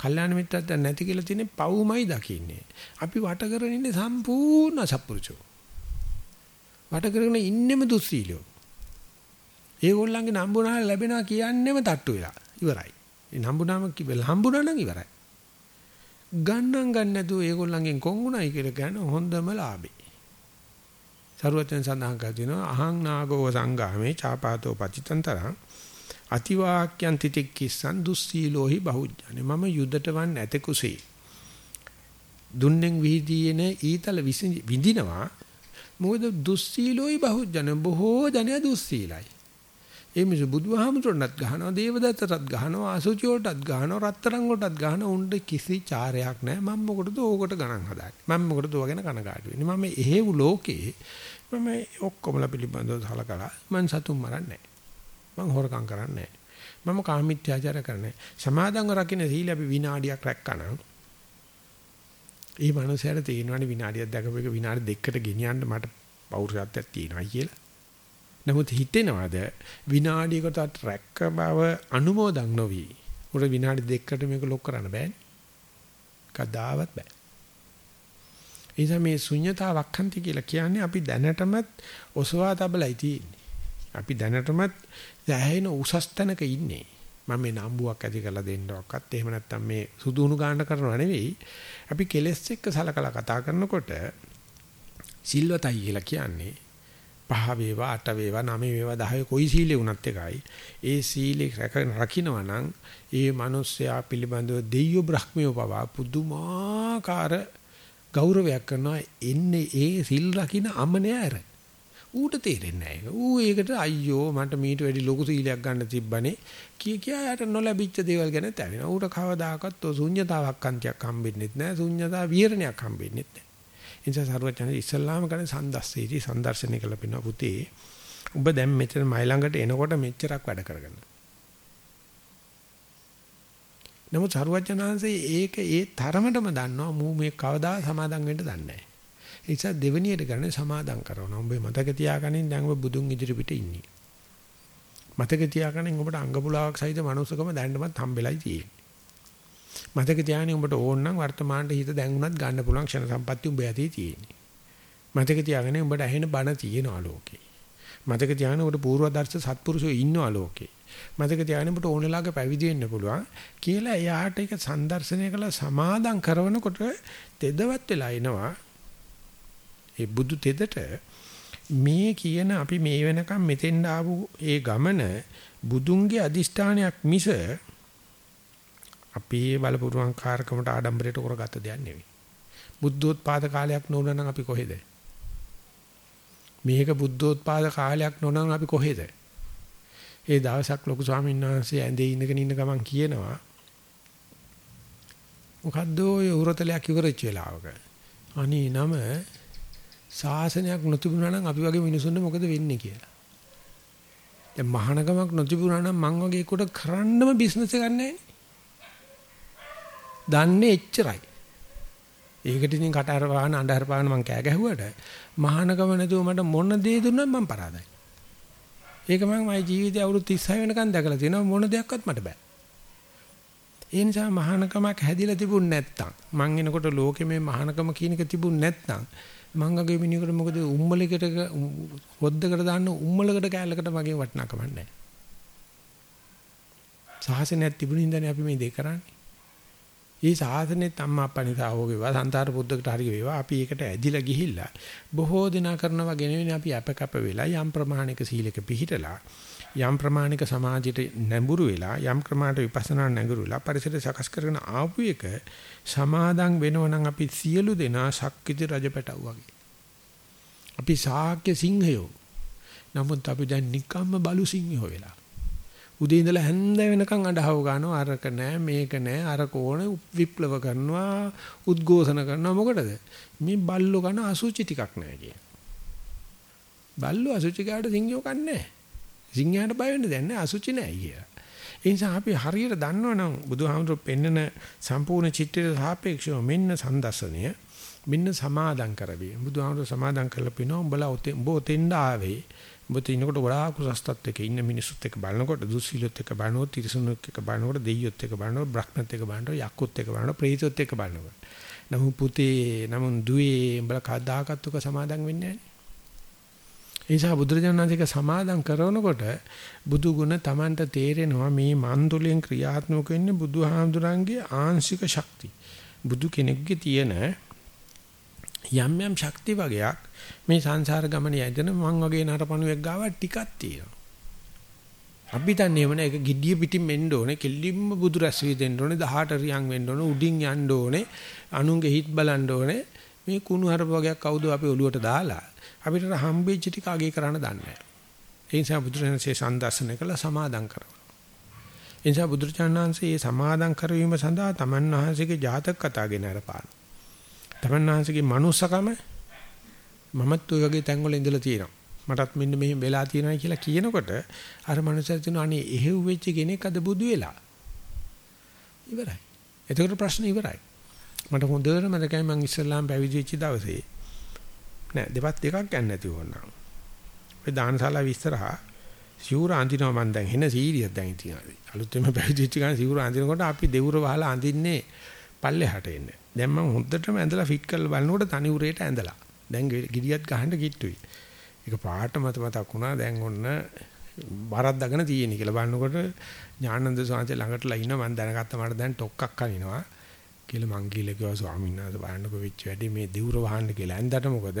කල්යාණ මිත්‍රත්ව නැති කියලා තියෙන්නේ පවුමයි දකින්නේ. අපි වට කරගෙන ඉන්නේ සම්පූර්ණ අසත්පුරුෂෝ වට කරගෙන ඉන්නෙම දුස්සීලෝ ඒගොල්ලන්ගේ නම්බුනාල ලැබෙනවා කියන්නෙම තට්ටු වෙලා. ඉවරයි. ඒ නම්බුනාම කිව්වල හම්බුනා නම් ඉවරයි. ගණන් ගන්න නැතුව ඒගොල්ලන්ගෙන් කොංගුණයි කියලා කියන හොඳම ලාභේ. සරුවචන සඳහන් කර තිනවා අහං නාගෝ සංගාමේ චාපාතෝ පචිතන්තරං අතිවාක්‍යං තිතික්කිස්සන් දුස්සීලෝහි බහුජ්ජනේ මම යුදට වන් නැත කුසේ. දුන්නෙන් විහිදීන ඊතල විඳිනවා මොකද දුස්සීලෝහි බහුජ්ජන බොහෝ ජනය දුස්සීලයි. ඒ මිස බුදුහාමුදුරන්වත් ගහනවා දේවදත්තටත් ගහනවා අසුචි වලටත් ගහනවා රත්තරන් වලටත් ගහනවා උණ්ඩ කිසි චාරයක් නැහැ මම මොකටද ඕකට ගණන් හදාන්නේ මම මොකටද ඕවා ගැන කනගාටු වෙන්නේ මම එහෙව් ලෝකේ මම ඔක්කොමලා පිළිබඳව සලකලා මං සතුන් මරන්නේ මම හොරකම් කරන්නේ නැහැ. මම කාමීත්‍යාචාර කරන්නේ. සමාදන්ව රකින්න සීල අපි විනාඩියක් රැක්කනම් ඒ මනුස්සයාට තේරෙනවනේ විනාඩියක් දැකපු එක විනාඩි දෙකකට ගෙනියන්න මට පෞරුෂත්වයක් තියෙනවා කියලා. නමුත් හිතෙනවද විනාඩියකට රැක්ක බව අනුමෝදන් නොවි. උඩ විනාඩි දෙකකට මේක ලොක් කරන්න බෑනේ. කදාවත් බෑ. එනිසා මේ ශුන්්‍යතාවක්ඛන්ති කියලා කියන්නේ අපි දැනටමත් ඔසවා තබලයි තියෙන්නේ. අපි දැනටමත් දැහැින උසස් තැනක ඉන්නේ. මම මේ නම්බුවක් ඇති කරලා දෙන්නවක්වත් එහෙම නැත්නම් මේ සුදුහුණු ගන්න කරනව නෙවෙයි. අපි කෙලස් එක්ක සලකලා කතා කරනකොට සිල්වතයි කියලා කියන්නේ පහ වේවා අට වේවා නව වේවා 10 කොයි සීලේ වුණත් එකයි. ඒ සීලේ රකින්නවා නම් ඒ මිනිස්සයා පිළිබඳව දෙයියෝ බ්‍රහ්මියෝ පවා පුදුමාකාර ගෞරවයක් කරනවා එන්නේ ඒ සිල් රකින්න අමනේ අර. ඌට තේරෙන්නේ නැහැ. ඌ ඒකට අයියෝ මට මීට වැඩි ලොකු සීලයක් ගන්න තිබ්බනේ. කී කියා යට නොලැබිච්ච දේවල් ගැන තැවෙනවා. ඌට කවදාකවත් ඔය ශුන්්‍යතාවක් අන්තියක් හම්බෙන්නෙත් නැහැ. ශුන්්‍යතාව විහරණයක් හම්බෙන්නෙත් නැහැ. ඒ නිසා සරුවචන ඉස්ලාම කරන සම්දස්සීටි සම්දර්ශනය කළ පිනවා පුතේ. ඔබ දැන් මෙතන මයි ළඟට එනකොට මෙච්චරක් වැඩ කරගන්න. නමුත් සරුවචනාංශයේ ඒක ඒ තරමටම දන්නවා මූ මේ කවදා සමාදම් වෙන්න දන්නේ නැහැ. ඒ නිසා දෙවෙනියට ගන්න සමාදම් කරනවා. උඹේ මතක තියාගනින් දැන් ඔබ බුදුන් ඉදිරි පිට ඉන්නේ. මතක තියාගනින් ඔබට අංග පුලාවක් සහිත මනුස්සකම දැන්නමත් හම්බෙලයි තියෙන්නේ. මතක තියාගනින් ඔබට ඕන නම් වර්තමානයේ හිත දැන් උනත් ගන්න පුළුවන් ක්ෂණ සම්පත්තිය උඹ ඇතේ තියෙන්නේ. මතක තියාගනින් ඔබට ඇහෙන බණ තියෙනවා ලෝකේ. මතක තියාගනින් ඔබට පූර්වදර්ශ සත්පුරුෂයෝ ඉන්නවා ලෝකේ. මතක තියාගන්න ඔබට ඕනලාක පැවිදි වෙන්න පුළුවන් කියලා එයාට ඒක සම්දර්ශනය කළ සමාදම් කරනකොට තෙදවත් වෙලා එනවා ඒ බුදු තෙදට මේ කියන අපි මේ වෙනකම් මෙතෙන් ආපු ඒ ගමන බුදුන්ගේ අදිෂ්ඨානයක් මිස අපේ බලපුරුවන් කාර්කමට ආඩම්බරයට කරගත්ත දෙයක් නෙවෙයි. බුද්ධෝත්පාද කාලයක් නොවුනා නම් අපි කොහෙද? මේක බුද්ධෝත්පාද කාලයක් නොනනම් අපි කොහෙද? ඒ දවසක් ලොකු ස්වාමීන් වහන්සේ ඇඳේ ඉඳගෙන ඉන්න ගමන් කියනවා මොකද්ද ඔය උරතලයක් ඉවරච්ච වෙලාවක අනේ නම ශාසනයක් නොතිබුණා නම් අපි වගේ මිනිසුන්ට මොකද වෙන්නේ කියලා. දැන් මහානකමක් නොතිබුණා නම් මං වගේ එකට කරන්නම බිස්නස් එකක් නැහැ. දන්නේ එච්චරයි. ඒකට ඉතින් කට අර වහන අඬ අර පාන මං කෑ ගැහුවට මහානකම නැතුව මට මොන දේ දුන්නත් මං පරාදයි. ඒක මම මගේ ජීවිතේ අවුරුදු 36 වෙනකන් දැකලා තියෙනවා මොන දෙයක්වත් මට බෑ. ඒ නිසා මහානකමක් හැදිලා තිබුණ නැත්තම් මං එනකොට ලෝකෙ මේ මහානකම කියන එක තිබුණ නැත්තම් මංගගේ මිනිහකට මොකද උම්මලකට හොද්දකට දාන්න උම්මලකට කෑල්ලකට මගේ වටිනාකමක් නැහැ. සාසනයක් තිබුණින්දනේ අපි මේ දෙක කරන්නේ. මේ සාසනෙත් අම්මා අප්පා නිසා හෝ වේවා සංතාර පුද්දකට හරි වේවා අපි ඒකට ඇදිලා ගිහිල්ලා බොහෝ දිනා කරනවා ගෙනෙන්නේ අපි අපකප වෙලා යම් ප්‍රමාණික සීලක පිහිටලා යම් ප්‍රමාණික සමාජයට නැඹුරු වෙලා යම් ක්‍රමයකට විපස්සනා නැඹුරු වෙලා පරිසරය සකස් කරගෙන ආපු එක සමාදන් වෙනව නම් අපි සියලු දෙනා ශක්විති රජපැටව වගේ. අපි ශාක්‍ය සිංහයෝ. නමුත් අපි දැන් නිකම්ම බලු සිංහයෝ වෙලා. උදේ ඉඳලා හැන්ද වෙනකන් අඬහව ගන්නවා. අරක නෑ මේක නෑ. අර කෝණ විප්ලව කරනවා උද්ඝෝෂණ කරනවා. මොකටද? මේ බල්ලෝ කන අසුචි ටිකක් නෑ කිය. බල්ලෝ අසුචි කාට සිංහයෝ කන්නේ සිංහයාට බය වෙන්න දෙන්නේ අසුචි නෑ කිය. ඒ නිසා අපි හරියට දන්නවනම් බුදුහාමුදුරු පෙන්නන සම්පූර්ණ චිත්‍රයට සාපේක්ෂව මෙන්න සම්දස්සනය මෙන්න සමාදම් කරවි. බුදුහාමුදුරු සමාදම් කරලා පිනෝ උඹලා ඔතෙන් උඹ ඔතෙන්ද ආවේ. ඔබ තිනකොට ගොඩාක් උසස් තත්ත්වයක ඉන්න මිනිස්සුත් එක්ක බලනකොට දුස්සීලොත් එක්ක බලනකොට තිරිසනුත් එක්ක බලනකොට දෙයියොත් එක්ක බලනකොට බ්‍රහ්මත් එක්ක බලනකොට යක්කුත් එක්ක බලනකොට ප්‍රේතොත් එක්ක බලනකොට නමුත් පුතේ නමුත් දුවේ උඹලා කවදාකවත් උක සමාදම් වෙන්නේ නැහැ. ඒ නිසා බුදුරජාණන්සේක සමාදම් කරනකොට බුදු ගුණ Tamanට තේරෙනවා මේ මන්තුලෙන් ක්‍රියාත්මක වෙන්නේ බුදුහාමුදුරන්ගේ ආංශික ශක්තිය. බුදු කෙනෙකුගේ තියෙන යම් යම් ශක්ති වගේක් මේ සංසාර ගමනේ යදෙන මං වගේ නරපණුවෙක් ගාව ටිකක් තියෙනවා. අපි දන්නේ මොන එක giddiya පිටින් මෙන්න ඕනේ කෙල්ලින්ම බුදු රැස් වී දෙන්න ඕනේ 18 රියන් වෙන්න ඕනේ උඩින් යන්න ඕනේ අනුන්ගේ හිත් බලන්න ඕනේ මේ කුණු හරප වගේක් කවුද අපි ඔලුවට දාලා අපිට හම්බෙච්ච ටික අගේ කරන්න දන්නේ නැහැ. ඒ නිසා බුදුරජාණන්සේ සම්දර්ශනය කළ සමාදම් කරනවා. ඒ නිසා බුදුරජාණන්සේ මේ සමාදම් කරවීම සඳහා තමන් වහන්සේගේ ජාතක කතා ගෙන අරපාන. තමන් වහන්සේගේ මනුස්සකම මමත් ওই වගේ තැන්වල ඉඳලා තියෙනවා. මටත් මෙන්න මෙහෙම වෙලා තියෙනවා කියලා කියනකොට අර මනුස්සයා කියනවා අනේ එහෙව් වෙච්ච කෙනෙක් අද බුදු වෙලා. ඉවරයි. එතකොට ප්‍රශ්න ඉවරයි. මට හොඳට මතකයි මං ඉස්ලාම් පැවිදි වෙච්ච දවසේ නෑ දෙපත් දෙකක් ගන්න නැති වුණා. ඔය දානශාලා විස්තරහා සිවුර අඳිනවා මං දැන් එන සීරියක් දැන් තියෙනවා. අලුතෙන්ම පැවිදි වෙච්ච ගමන් සිවුර අඳිනකොට අපි දෙවුර වහලා අඳින්නේ පල්ලෙහාට එන්නේ. දැන් මං හොඳටම ඇඳලා ෆිට කරලා බලනකොට තනි උරේට ඇඳලා. දැන් ගිරියත් ගහන්න කිට්ටුයි. ඒක පාට මත මතක් වුණා දැන් ඔන්න බරක් දගෙන තියෙන කියලා බලනකොට ඥානන්ද සාංශ ළඟටලා ඉන්න මම දැනගත්තා මට දැන් ටොක්ක්ක් කනිනවා කියලා මං කියලා කිව්වා ස්වාමීන් වහන්සේ බලන්නකො වෙච්ච වැඩි මේ දිවුර වහන්න කියලා. ඇඳට මොකද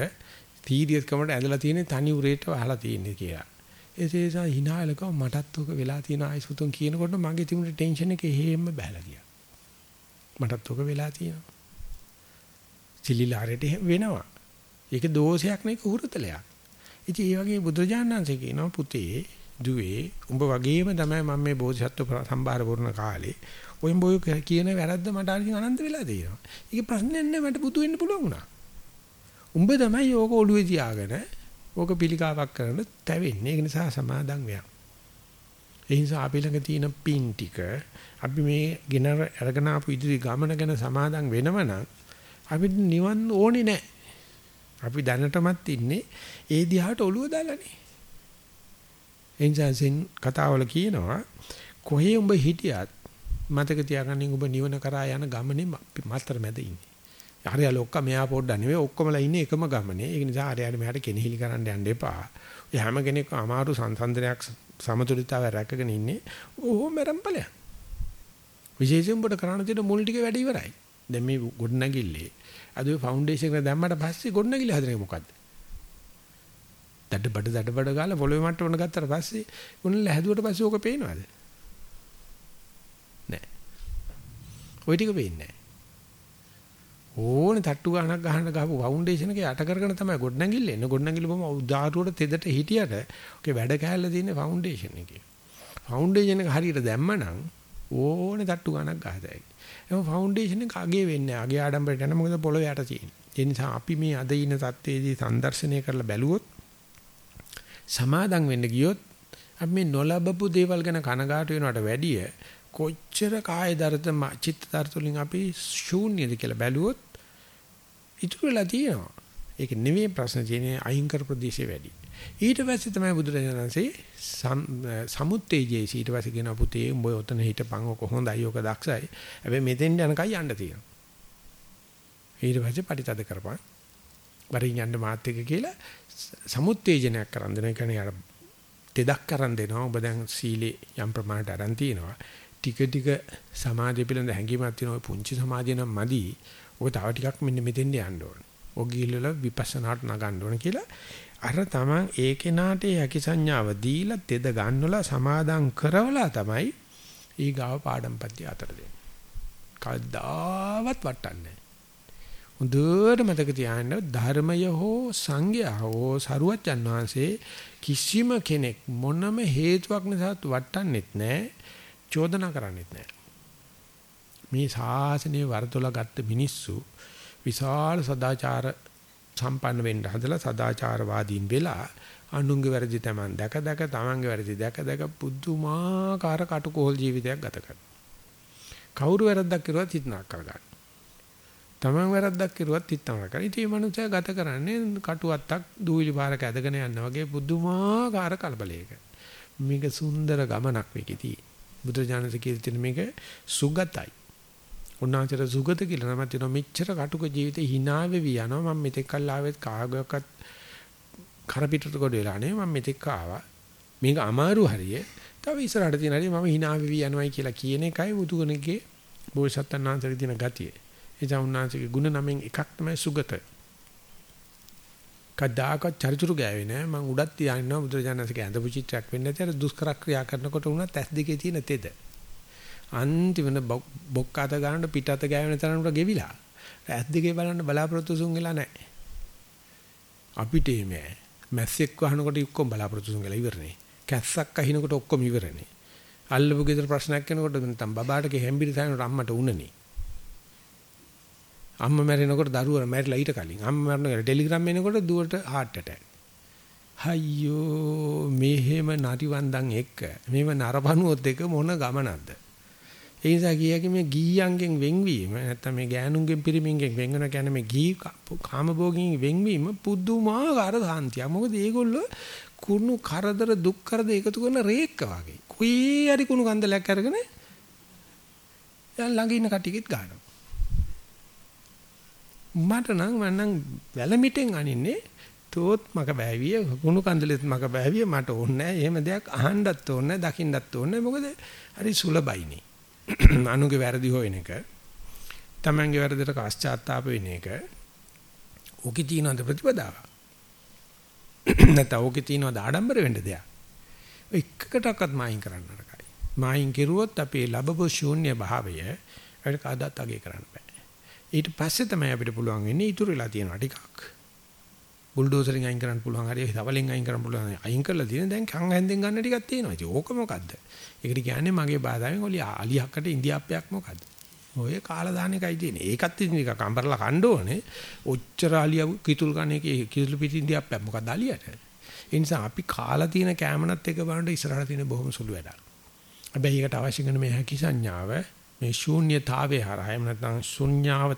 තීරියස් කමට ඇඳලා තියෙන්නේ තනි උරේට වහලා තියෙන්නේ කියලා. ඒ නිසා hinaලක මටත් ඔක වෙලා තියෙන ආයිසුතුන් කියනකොට මගේ තිබුණ ටෙන්ෂන් එක එහෙම බහැලා ගියා. මටත් ඔක වෙලා තියෙනවා. සිලිලාරයට වෙනවා. ඒක දෝෂයක් නෙක උහුරතලයක්. ඉතින් ඒ වගේ බුදුරජාණන්සේ කියනවා පුතේ දුවේ උඹ වගේම තමයි මම මේ බෝධිසත්ව සම්භාර පුරන කාලේ ඔයන් බොය කියන වැරද්ද මට අරින් අනන්ත වෙලා තියෙනවා. ඒක ප්‍රශ්නයක් නෑ මට බුදු වෙන්න පුළුවන් වුණා. උඹ තමයි ඕක ඔළුවේ තියාගෙන ඕක පිළිකාවක් කරන තැවෙන්නේ. ඒක නිසා සමාදම් වෙනවා. ඒ නිසා අපි ළඟ තියෙන පින් ටික අපි මේ ගෙන අරගෙන ආපු ඉදිරි ගමන ගැන සමාදම් වෙනවනම් අපිට නිවන් ඕනේ නැහැ. අපි දැනටමත් ඉන්නේ ඒ දිහාට ඔළුව දාලානේ. එන්ජන්සෙන් කතාවල කියනවා කොහේ උඹ හිටියත් මතක තියාගන්න උඹ නිවන කරා යන ගමනේ මාතර මැද ඉන්නේ. හරිය ලොක්ක මෙයා පොඩ්ඩක් නෙවෙයි ඔක්කොමලා ඉන්නේ එකම ගමනේ. ඒක නිසා හරියට මෙයාට කෙනෙහිලි කරන්න යන්න එපා. ඔය හැම කෙනෙක්ම අමාරු සංසන්දනයක් සමතුලිතතාවය රැකගෙන ඉන්නේ. ඕම මරම්පලයක්. විශේෂයෙන් උඹට කරන්න තියෙන මුල් ටික වැඩ ඉවරයි. දැන් මේ ගොඩනැගිල්ලේ අද ඔය ෆවුන්ඩේෂන් එක දැම්මට පස්සේ ගොඩනැගිලි හදන්නේ මොකද්ද? දඩ බඩ දඩ බඩ ගාලා පොළොවේ මට්ටමන ගත්තට පස්සේ උන්ල හැදුවට පස්සේ ඕක පේනවද? නෑ. ওই ටික පේන්නේ නෑ. ඕනේ තට්ටු ගහනක් ගහන්න ගහපු ෆවුන්ඩේෂන් එක යට කරගෙන තමයි ගොඩනැගිල්ල එන්නේ. ගොඩනැගිල්ල බොම උදාරුවට තෙදට හිටියට ඔකේ වැඩ කෑල්ල තියෙන්නේ ෆවුන්ඩේෂන් එකේ. ෆවුන්ඩේෂන් එක හරියට දැම්මනම් ඕනේ තට්ටු ගහනක් ගහතයි. එහෙනම් ෆවුන්ඩේෂන් එක අගේ වෙන්නේ. අගේ ආඩම්බරයට යන මොකද පොළොවේ යට තියෙන්නේ. ඒ නිසා අපි මේ අද ඉන තත්ත්වයේදී සංදර්ශනය කරලා බැලුවොත් සමාදම් වෙන්න ගියොත් අපි මේ නොලබපු දේවල් ගැන කනගාටු වෙනවට වැඩිය කොච්චර කාය දරත චිත්ත දරත වලින් අපි ශූන්‍යද කියලා බැලුවොත් ඉතුරු වෙලා තියෙනවා. ඒක නෙවෙයි ප්‍රශ්න තියෙන්නේ අහිං කර ප්‍රදේශේ වැඩි. ඊට පස්සේ තමයි බුදුරජාණන්සේ සමුත්තේජේ ඊට පස්සේ කියන පුතේ උඹ ඔතන හිටපන් ඔක හොඳයි ඔක දක්ෂයි. හැබැයි මෙතෙන් යනකයි යන්න තියෙනවා. ඊට පස්සේ පරිතද කරපන්. වරින් යන්න මාත් එක කියලා සමුත්තේජනයක් කරන් දෙන එක නේ තෙදක් කරන් දෙනවා. ඔබ දැන් සීලේ යම් ප්‍රමාණයට අරන් තිනවා. ටික ටික සමාධිය පිළිබඳ හැඟීමක් තියෙන ඔය පුංචි සමාධිය නම් මදි. ඔක තව ටිකක් මෙන්න මෙතෙන්ට යන්න ඕන. ඔය ගිහිල්ලා විපස්සනාට නගන්න ඕන කියලා අර තමන් ඒ කෙනාට හැකි සංඥාව දීලා තෙද ගන්නවලා සමාදම් කරවලා තමයි ඊගාව පාඩම්පත්‍ය අතර දෙන්නේ. කවදාවත් වටන්නේ හොඳට මතක තියාගන්න ධර්මය හෝ සංඝයා හෝ සරුවච්චන් වහන්සේ කිසිම කෙනෙක් මොනම හේතුවක් නිසාත් වටන්නේත් නැහැ චෝදනා කරන්නේත් නැහැ මේ ශාසනය වරදොලා ගත්ත මිනිස්සු විශාල සදාචාර සම්පන්න වෙන්න හදලා සදාචාරවාදීන් වෙලා අනුන්ගේ වැරදි තමන් දැක දැක තමන්ගේ වැරදි දැක දැක පුදුමාකාර කටුකොහල් ජීවිතයක් ගත කරනවා. කවුරු වැරද්දක් කරුවත් හිතනක් කරගන්න. තමන් වැරද්දක් කරුවත් හිතනක් කරගන්න. ඉතින් මේ මනුස්සයා ගත කරන්නේ කටුවත්තක් දූවිලි පාරක ඇදගෙන යනවා වගේ පුදුමාකාර කලබලයක. මේක සුන්දර ගමනක් මේකෙදී. බුදුජානක කියලා මේක සුගතයි. උන්වහන්සේට සුගත කියලා නම තියෙනවා. මෙච්චර කටුක ජීවිතේ hina වෙවි යනවා. මම මෙතෙක් කල් ආවෙත් කාගයක්වත් කර පිටට කොට වෙලා නේ මම මෙතෙක් ආවා. මේක අමාරු හරිය. තව ඉස්සරහට තියෙන හරිය මම hina වෙවි යනවායි කියලා කියන එකයි බුදුගණගේ බෝසත්ත්වයන් වහන්සේගේ තියෙන ගතිය. එදා උන්වහන්සේගේ ගුණ නමෙන් එකක් තමයි සුගත. කදාක චරිචුරු ගෑවේ නෑ මම උඩත් තියාගෙන බුදුරජාණන්සේගේ ඇඳපු චිත්‍රයක් වෙන්නේ නැති අර දුෂ්කර ක්‍රියා කරනකොට උනත් ඇස් දෙකේ තියෙන තෙද. අන්තිමන බොක් අත ගන්න පිට අත ගෑවෙන තරමට ගෙවිලා. ඇස් දෙකේ බලන්න බලාපොරොත්තු සුන් වෙලා නැහැ. අපිට මේ මැස්සෙක් වහනකොට ඔක්කොම බලාපොරොත්තු සුන් වෙලා ඉවරනේ. කැස්සක් අහිනකොට ඔක්කොම ඉවරනේ. අල්ලපු ගෙදර ප්‍රශ්නයක් වෙනකොට නැත්නම් බබාට හැම්බිරි සායනට අම්මට උනනේ. අම්මා මැරෙනකොට දරුවා මැරිලා ඊට කලින් අම්මා මැරෙනකොට ටෙලිග්‍රෑම් එනකොට දුවට heart attack. අයියෝ මෙහෙම නරිවන්දන් එක්ක මෙහෙම නරපණුවොත් එක මොන ගමනක්ද ඒ නිසා කියකි මේ ගීයන්ගෙන් වෙන්වීම නැත්නම් මේ ගෑනුන්ගෙන් පිරිමින්ගෙන් වෙන් වෙන කියන්නේ මේ ගී කාමභෝගින් වෙන්වීම පුදුමාකාර සාන්තිය. මොකද මේගොල්ලෝ කුණු කරදර දුක් කරදර එකතු කරන රේක්ක වගේ. කුයි හරි කුණු කන්දලයක් අරගෙන දැන් ළඟ ඉන්න කටියෙත් ගන්නවා. මට නම් මම නම් වැලමිටෙන් අනින්නේ තෝත් මක බෑවිය කුණු කන්දලෙත් මක බෑවිය මට ඕනේ නැහැ. එහෙම දෙයක් අහන්නත් ඕනේ නැහැ, දකින්නත් ඕනේ නැහැ. මොකද හරි සුලබයිනේ. අනුගේ වැරදි හොයන එක තමන්ගේ වැරදිට කාශ්චාත්තාප වෙන එක ඕකේ තියෙනවද ප්‍රතිපදාව? නැත්නම් ඕකේ තියෙනවද ආඩම්බර වෙන්න දෙයක්? එකකටවත් මායින් කරන්න නරකයි මායින් කෙරුවොත් අපේ ලැබපු ශූන්‍ය භාවය අපිට කවදාත් අගේ කරන්න බෑ. ඊට පස්සේ තමයි අපිට පුළුවන් වෙන්නේ ඉතුරු වෙලා තියෙනවා ටිකක්. බුල්ඩෝසරින් අයින් කරන්න පුළුවන් හරිය තවලෙන් අයින් කරන්න පුළුවන් අයින් කරලා තියෙන දැන් කන් හැන්දෙන් ගන්න ටිකක් තියෙනවා. ඉතින් ඕක මොකද්ද? ඒකට කියන්නේ මගේ බාධාවෙන් ඔලි අලියක්කට ඉන්දියාප්පයක් මොකද්ද? ඔය කාලා දාන එකයි තියෙන්නේ. ඒකත් ඉතින් එක කම්බරලා කන්න ඕනේ. ඔච්චර අලිය කිතුල් කන එකේ කිතුල් පිට ඉන්දියාප්පයක් මොකද්ද අලියට ඒ නිසා අපි කාලා තියෙන කැමනත් එක බලන්න ඉස්සරහට තියෙන බොහොම සුළු වැඩක්. හැබැයි ඒකට අවශ්‍ය කරන මේ හැකි සංඥාව මේ ශූන්‍යතාවයේ හරහා එහෙම නැත්නම් ශුන්‍යාව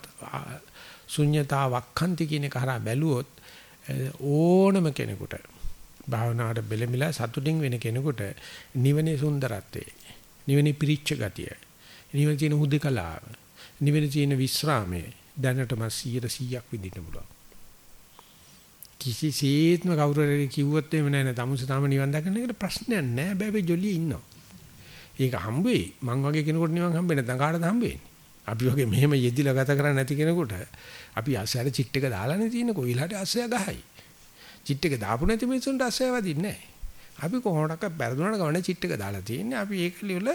ශුන්‍යතාවක්ඛන්ති කියන එක හරහා බැලුවොත් ඕනම කෙනෙකුට භාවනාවට බෙලමිලා සතුටින් වෙන කෙනෙකුට නිවනේ සුන්දරත්වය නිවනේ පිරිච්ච ගතිය නිවනේ තියෙන හුදකලාව නිවනේ තියෙන විස්රාමය දැනටම 100%ක් විඳින්න පුළුවන්. කිසිසේත්ම කවුරු හරි කිව්වොත් එහෙම නැහැ නේ තමුසේ තාම නිවන් දකින්න එකට ප්‍රශ්නයක් නැහැ බෑ ජොලිය ඉන්නවා. ඒක හම්බ වෙයි. මං වගේ කෙනෙකුට නිවන් හම්බෙන්නේ නැත්නම් කාටද හම්බ වෙන්නේ? අපි වගේ මෙහෙම යෙදිලා ගත කරන්නේ නැති කෙනෙකුට අපි අස්සයට චිට් එක දාලානේ තියෙන කොයිලට අස්සය ගහයි. චිට් එක දාපු නැති මිනිස්සුන්ට අස්සය වදින්නේ නැහැ. අපි කොහොමඩක්ක පෙරදුනට ගමනේ චිට් එක දාලා තියෙන්නේ. අපි ඒක ලියල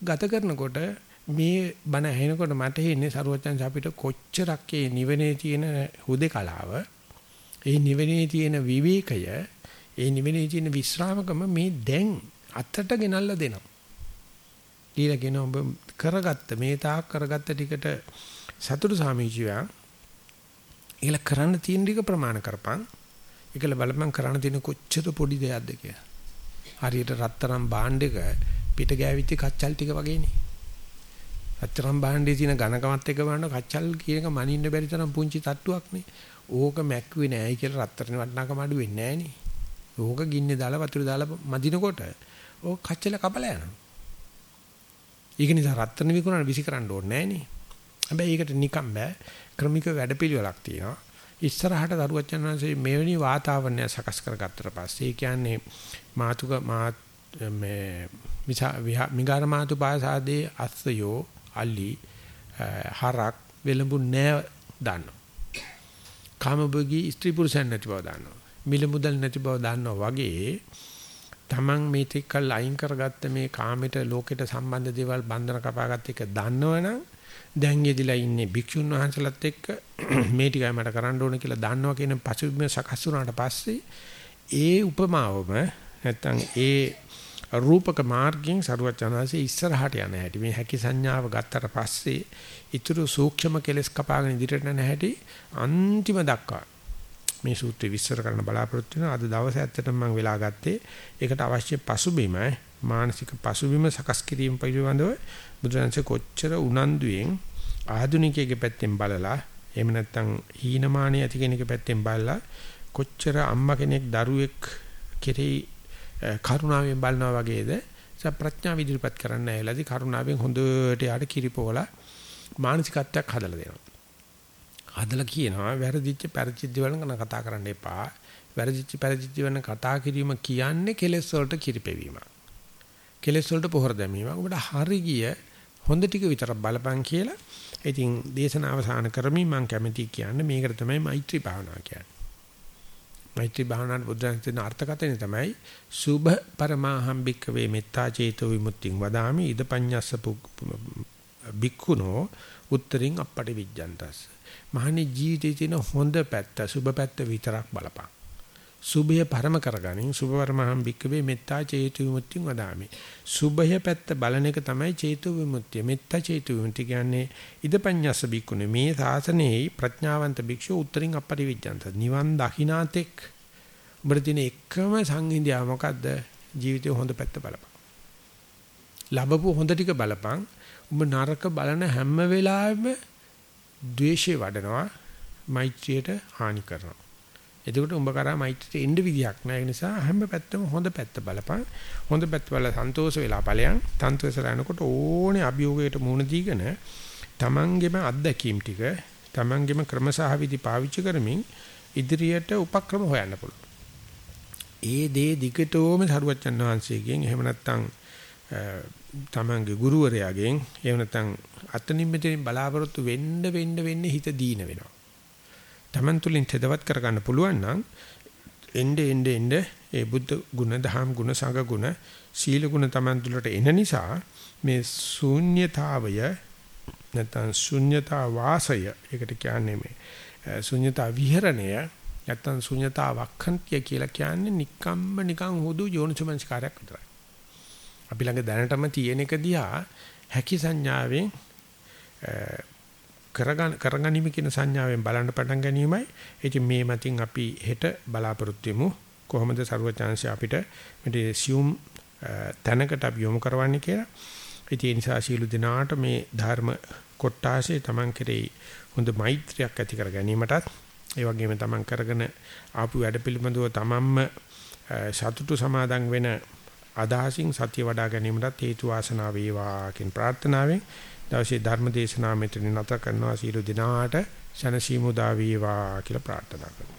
ගත කරනකොට මේ බණ ඇහෙනකොට මට හින්නේ සරුවචන්ස අපිට කොච්චරක් ඒ නිවනේ තියෙන හුදේකලාව ඒ නිවනේ තියෙන විවේකය ඒ නිවනේ තියෙන විශ්‍රාමකම මේ දැන් අතට ගෙනල්ලා දෙනවා. ඊළඟ කියන ඔබ කරගත්ත මේ තාක් කරගත්ත ටිකට සතුටු සාමීචියා ඒල කරන්න තියෙන ටික ප්‍රමාණ කරපන් ඒකල බලපන් කරන්න තියෙන කොච්චර පොඩි දෙයක්ද කියලා හරියට රත්තරන් භාණ්ඩයක පිට ගෑවිච්ච කච්චල් ටික වගේනේ රත්තරන් භාණ්ඩේ තියෙන ඝනකමත් එක බලන කච්චල් කියන එක මනින්න බැරි තරම් පුංචි තට්ටුවක්නේ ඕක මැක්කුවේ නෑයි කියලා රත්තරන් වටනකම අඩු වෙන්නේ නෑනේ ඕක ගින්නේ දාලා වතුර දාලා මදිනකොට ඕක කච්චල කපලා යනවා ඒක නිසා රත්තරන් විකුණන විසි කරන්න ඕනේ නෑනේ. හැබැයි ඒකට නිකම් බෑ. ක්‍රමික වැඩපිළිවෙලක් තියෙනවා. ඉස්සරහට දරුවචන් වහන්සේ මෙවැනි වාතාවරණය සකස් කරගත්තට පස්සේ කියන්නේ මාතුක මා මේ මිගාර මාතු පාසාදේ අස්සයෝ අලි හරක් වෙලඹු නෑ දන්නවා. කාමභෝගී ස්ත්‍රී පුරුෂයන් නැති බව දන්නවා. මිල මුදල් නැති බව දන්නවා වගේ Taman මේ තික්කල් අයින් කරගත්ත මේ කාමයට ලෝකෙට සම්බන්ධ දේවල් බන්ධන කපාගත්ත එක දන්නවනම් දැන් යෙදිලා ඉන්නේ භික්ෂුන් වහන්සේලාත් එක්ක මේ ටිකයි මට කරන්න ඕන කියලා දන්නවා කියන පසුබිම සකස් වුණාට පස්සේ ඒ උපමාවම නැත්තම් ඒ රූපක මාර්ගයෙන් සරුවචනාංශයේ ඉස්සරහට යන හැටි මේ හැකි සංඥාව ගත්තට පස්සේ ඊතුරු සූක්ෂම කෙලස් කපාගෙන ඉදිරියට යන හැටි අන්තිම දක්වා මේ සූත්‍රය විස්තර කරන්න බලාපොරොත්තු වෙනවා. අද දවසේ ඇත්තටම මම වෙලා ගත්තේ ඒකට අවශ්‍ය පසුබිම මානසික පසුබිම සකස් කිරීම පිළිබඳව බුදුරජාණන්සේ කොච්චර උනන්දුයෙන් ආධුනිකයෙක්ගේ පැත්තෙන් බලලා එහෙම නැත්නම් හීනමානිය ඇති කෙනෙක්ගේ පැත්තෙන් බලලා කොච්චර අම්මා කෙනෙක් දරුවෙක් කෙරෙහි කරුණාවෙන් බලනවා වගේද ප්‍රඥාව ඉදිරිපත් කරන්න ඇවිල්ලාදී කරුණාවෙන් හොඳට යාට කිරිපෝලා මානසිකත්වයක් හදලා දෙනවා. හදලා කියනවා වැරදිච්ච පරිචිද්ද වලන කතා කරන්න එපා. වැරදිච්ච පරිචිද්ද වලන කතා කිරීම කියන්නේ කෙලෙස් වලට කිරිපෙවීම. කෙලෙස් වලට පොහොර දැමීම. ඔබට හරි ගිය හොඳ ටික විතරක් බලපං කියලා. ඉතින් දේශනාව අවසන් කරමින් මම කැමති කියන්නේ මේකට තමයි මෛත්‍රී භාවනාව කියන්නේ. මෛත්‍රී භාවනාවේ බුද්ධාන්තේන අර්ථකථනය තමයි සුභ පරමාහම්බික වේ මෙත්තා චේතෝ විමුක්තිං වදාමි ඉදපඤ්ඤස්ස බික්ඛුනෝ උත්තරින් අපටි විජ්ජන්තස් මහණේ ජීවිතයේ තියෙන හොඳ පැත්ත, සුබ පැත්ත විතරක් බලපන්. සුභය පරම කරගනින් සුභවර්මහම් භික්කවේ මෙත්තා චේතු විමුක්තිය වදාමි. සුභය පැත්ත බලන එක තමයි චේතු විමුක්තිය. මෙත්තා චේතු විමුක්තිය කියන්නේ ඉදපඤ්ඤස්ස භික්කුනේ මේ සාසනයේ ප්‍රඥාවන්ත භික්ෂුව උත්තරින් අපරිවිජ්ජන්ත. නිවන් දකින්නාතෙක් උඹට තියෙන එකම සංහිඳියා මොකද්ද? ජීවිතේ හොඳ පැත්ත බලපන්. ලැබපු හොඳ ටික බලපන්. උඹ නරක බලන හැම වෙලාවෙම ද්වේෂය වඩනවා. මෛත්‍රියට හානි කරනවා. එතකොට උඹ කරා මෛත්‍රියට එන්න විදියක් නැහැ. ඒ නිසා හැම පැත්තම හොඳ පැත්ත බලපන්. හොඳ පැත්ත බලලා සන්තෝෂ වෙලා ඵලයන්. සන්තෝෂ රැනකොට ඕනේ අභියෝගයට මුහුණ දීගෙන තමන්ගේම අත්දැකීම් ටික තමන්ගේම ක්‍රමසහ විදි පාවිච්චි කරමින් ඉදිරියට උපක්‍රම හොයන්න පුළුවන්. ඒ දේ දිගටම සරුවච්චන් වහන්සේගෙන් එහෙම නැත්නම් තමන්ගේ ගුරුවරයාගෙන් එහෙම නැත්නම් අතනින් මෙතනින් බලාපොරොත්තු වෙන්න වෙන්න වෙන්න හිත දීන වෙනවා. තමන් තුලින් තදවත් කරගන්න පුළුවන් නම් එnde ende ende ඒ බුද්ධ ගුණ, දහම් ගුණ, සංඝ ගුණ, සීල ගුණ තමන් තුලට එන නිසා මේ ශූන්‍යතාවය නැත්නම් ශුන්‍යතා වාසය ඒකට කියන්නේ මේ ශුන්‍යතා විහරණය නැත්නම් ශුන්‍යතා වක්ඛන්තිය කියලා කියන්නේ නිකම්ම නිකන් හුදු යෝනිසමංස්කාරයක් විතරයි. අපි ළඟ දැනටම තියෙන එක දිහා හැකි සංඥාවෙන් කරගන්න කරගනිමි කියන සංඥාවෙන් බලන්න පටන් ගැනීමයි. ඉතින් මේ මතින් අපි හෙට බලාපොරොත්තු වෙමු කොහොමද ਸਰවචාන්සි අපිට මේ සියුම් තැනකට අපි යොමු කරවන්නේ කියලා. ඉතින් ඒ නිසා සීල දිනාට මේ ධර්ම කොටාසේ Taman කෙරෙහි හොඳ මෛත්‍රියක් ඇති කර ගැනීමටත් ඒ වගේම Taman කරගෙන ආපු වැඩ පිළිබඳව Tamanම සතුටු සමාදන් වෙන අදහසින් සතිය වඩා ගැනීමටත් හේතු වාසනා වේවා කියන ප්‍රාර්ථනාවෙන් දවසේ ධර්ම දේශනාව මෙතන නැත කරනවා. සීල දිනාට ශනසීමුදා වේවා කියලා ප්‍රාර්ථනා කරනවා.